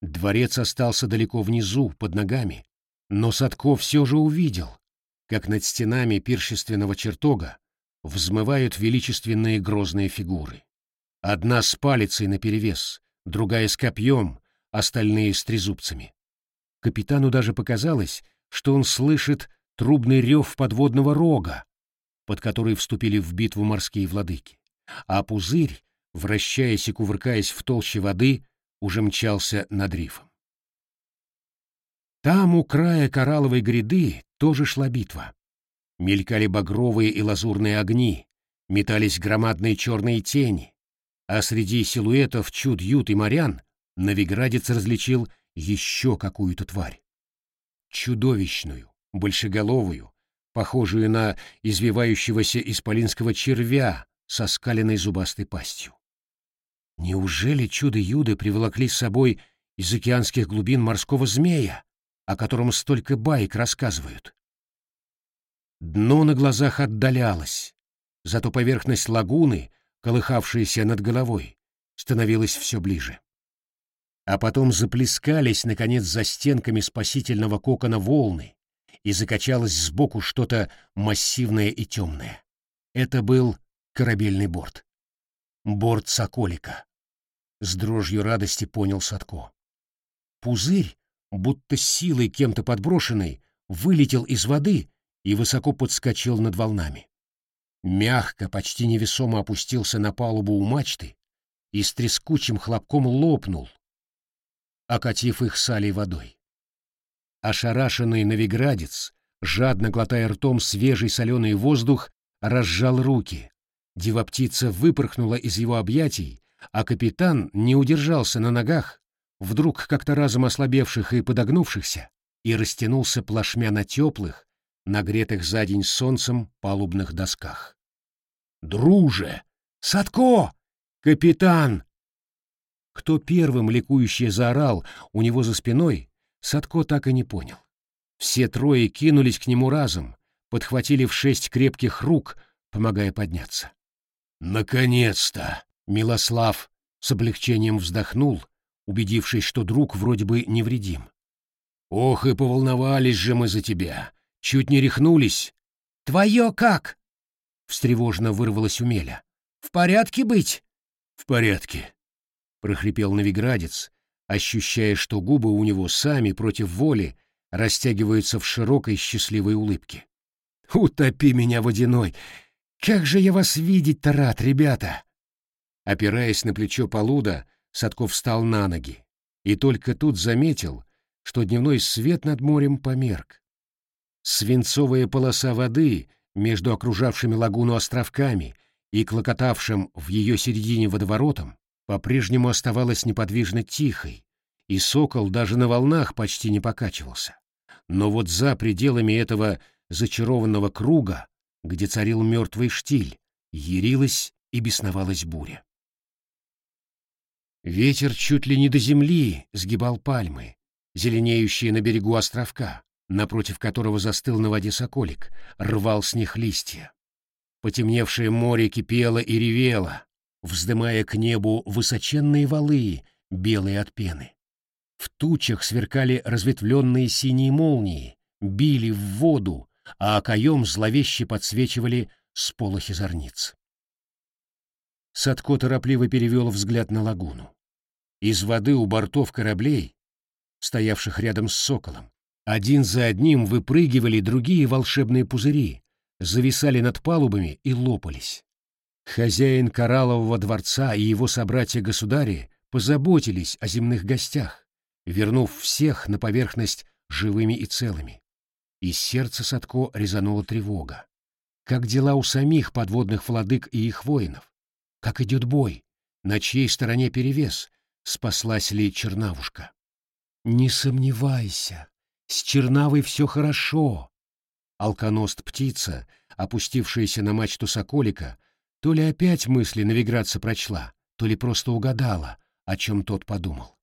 Дворец остался далеко внизу, под ногами, но Садко все же увидел, как над стенами пиршественного чертога взмывают величественные грозные фигуры. Одна с палицей наперевес, другая с копьем, остальные с трезубцами. Капитану даже показалось, что он слышит трубный рев подводного рога, под который вступили в битву морские владыки, а пузырь, вращаясь и кувыркаясь в толще воды, уже мчался над рифом. Там, у края коралловой гряды, тоже шла битва. Мелькали багровые и лазурные огни, метались громадные черные тени, а среди силуэтов чуд-ют и морян Новиградец различил еще какую-то тварь. Чудовищную, большеголовую, похожую на извивающегося исполинского червя со скаленной зубастой пастью. Неужели чудо-юды приволокли с собой из океанских глубин морского змея, о котором столько баек рассказывают? Дно на глазах отдалялось, зато поверхность лагуны, колыхавшаяся над головой, становилась все ближе а потом заплескались, наконец, за стенками спасительного кокона волны, и закачалось сбоку что-то массивное и темное. Это был корабельный борт. Борт Соколика. С дрожью радости понял Садко. Пузырь, будто силой кем-то подброшенный, вылетел из воды и высоко подскочил над волнами. Мягко, почти невесомо опустился на палубу у мачты и с трескучим хлопком лопнул, окатив их салей водой. Ошарашенный новиградец, жадно глотая ртом свежий соленый воздух, разжал руки. Дива-птица выпорхнула из его объятий, а капитан не удержался на ногах, вдруг как-то разом ослабевших и подогнувшихся, и растянулся плашмя на теплых, нагретых за день солнцем палубных досках. «Друже! Садко! Капитан!» Кто первым ликующе заорал у него за спиной, Садко так и не понял. Все трое кинулись к нему разом, подхватили в шесть крепких рук, помогая подняться. «Наконец-то!» — Милослав с облегчением вздохнул, убедившись, что друг вроде бы невредим. «Ох, и поволновались же мы за тебя! Чуть не рехнулись!» «Твое как?» — встревожно вырвалось у Меля. «В порядке быть?» «В порядке прохрипел Новиградец, ощущая, что губы у него сами против воли растягиваются в широкой счастливой улыбке. «Утопи меня водяной! Как же я вас видеть-то рад, ребята!» Опираясь на плечо Полуда, Садков встал на ноги и только тут заметил, что дневной свет над морем померк. Свинцовая полоса воды между окружавшими лагуну островками и клокотавшим в ее середине водоворотом по-прежнему оставалась неподвижно тихой, и сокол даже на волнах почти не покачивался. Но вот за пределами этого зачарованного круга, где царил мертвый штиль, ярилась и бесновалась буря. Ветер чуть ли не до земли сгибал пальмы, зеленеющие на берегу островка, напротив которого застыл на воде соколик, рвал с них листья. Потемневшее море кипело и ревело, вздымая к небу высоченные валы, белые от пены. В тучах сверкали разветвленные синие молнии, били в воду, а окоем зловеще подсвечивали сполохи зорниц. Садко торопливо перевел взгляд на лагуну. Из воды у бортов кораблей, стоявших рядом с соколом, один за одним выпрыгивали другие волшебные пузыри, зависали над палубами и лопались. Хозяин Кораллового дворца и его собратья-государи позаботились о земных гостях, вернув всех на поверхность живыми и целыми. И сердце Садко резанула тревога. Как дела у самих подводных владык и их воинов? Как идет бой? На чьей стороне перевес? Спаслась ли Чернавушка? Не сомневайся, с Чернавой все хорошо. Алконост-птица, опустившаяся на мачту соколика, то ли опять мысли навиграться прочла, то ли просто угадала, о чем тот подумал.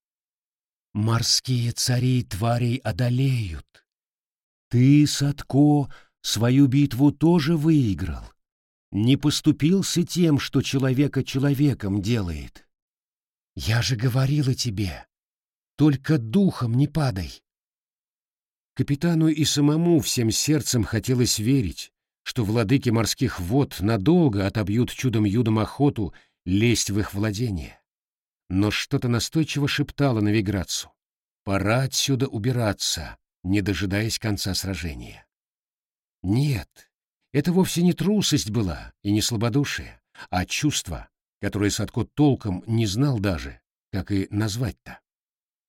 «Морские цари тварей одолеют. Ты, Садко, свою битву тоже выиграл. Не поступился тем, что человека человеком делает. Я же говорила тебе, только духом не падай. Капитану и самому всем сердцем хотелось верить, что владыки морских вод надолго отобьют чудом-юдом охоту лезть в их владение. Но что-то настойчиво шептало навиграцу. Пора отсюда убираться, не дожидаясь конца сражения. Нет, это вовсе не трусость была и не слабодушие, а чувство, которое Садко толком не знал даже, как и назвать-то.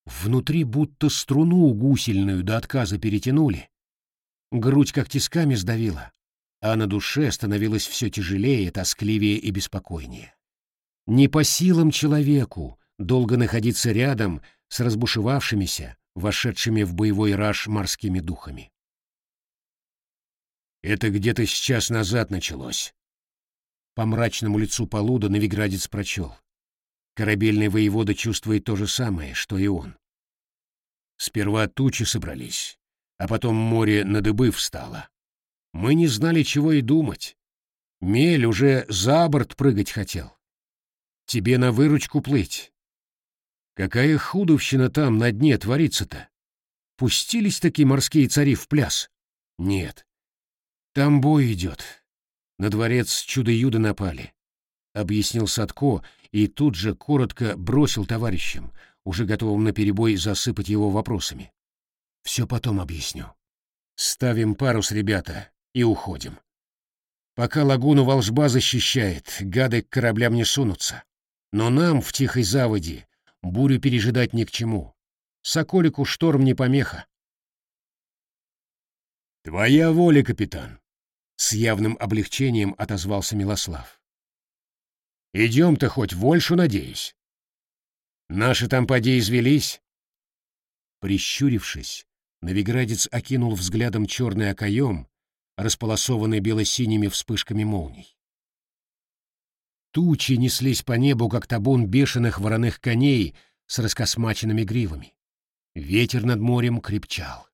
Внутри будто струну гусельную до отказа перетянули. Грудь как тисками сдавила, а на душе становилось все тяжелее, тоскливее и беспокойнее. Не по силам человеку долго находиться рядом с разбушевавшимися, вошедшими в боевой раж морскими духами. Это где-то с час назад началось. По мрачному лицу Полуда Новиградец прочел. Корабельный воевода чувствует то же самое, что и он. Сперва тучи собрались, а потом море на дыбы встало. Мы не знали, чего и думать. Мель уже за борт прыгать хотел. Тебе на выручку плыть. Какая худовщина там на дне творится-то? Пустились такие морские цари в пляс? Нет. Там бой идет. На дворец чудо-юдо напали. Объяснил Садко и тут же коротко бросил товарищам, уже готовым наперебой засыпать его вопросами. Все потом объясню. Ставим парус, ребята, и уходим. Пока лагуну волжба защищает, гады к кораблям не сунутся. Но нам в тихой заводе бурю пережидать ни к чему. Соколику шторм не помеха. «Твоя воля, капитан!» — с явным облегчением отозвался Милослав. «Идем-то хоть в Вольшу, надеюсь?» Наши там поди извелись. Прищурившись, Новиградец окинул взглядом черный окоем, располосованный бело-синими вспышками молний. Тучи неслись по небу, как табун бешеных вороных коней с раскосмаченными гривами. Ветер над морем крепчал.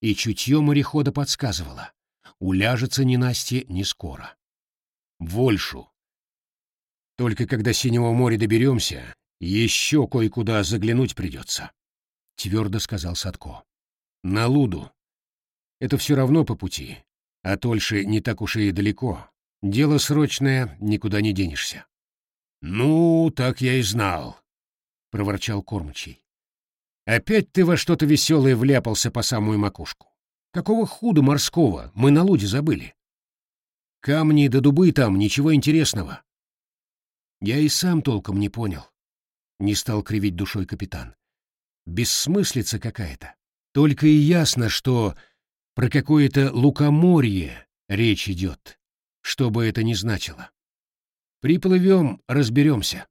И чутье морехода подсказывало — уляжется ненастье не скоро. Вольшу. Только когда Синего моря доберемся, еще кое-куда заглянуть придется, — твердо сказал Садко. На Луду. Это все равно по пути, а Тольше не так уж и далеко. Дело срочное, никуда не денешься. Ну, так я и знал, — проворчал Кормчий. Опять ты во что-то веселое вляпался по самую макушку. Какого худа морского мы на Луде забыли? Камни да дубы там, ничего интересного. Я и сам толком не понял. Не стал кривить душой капитан. Бессмыслица какая-то. Только и ясно, что про какое-то лукоморье речь идет, что бы это ни значило. Приплывем, разберемся.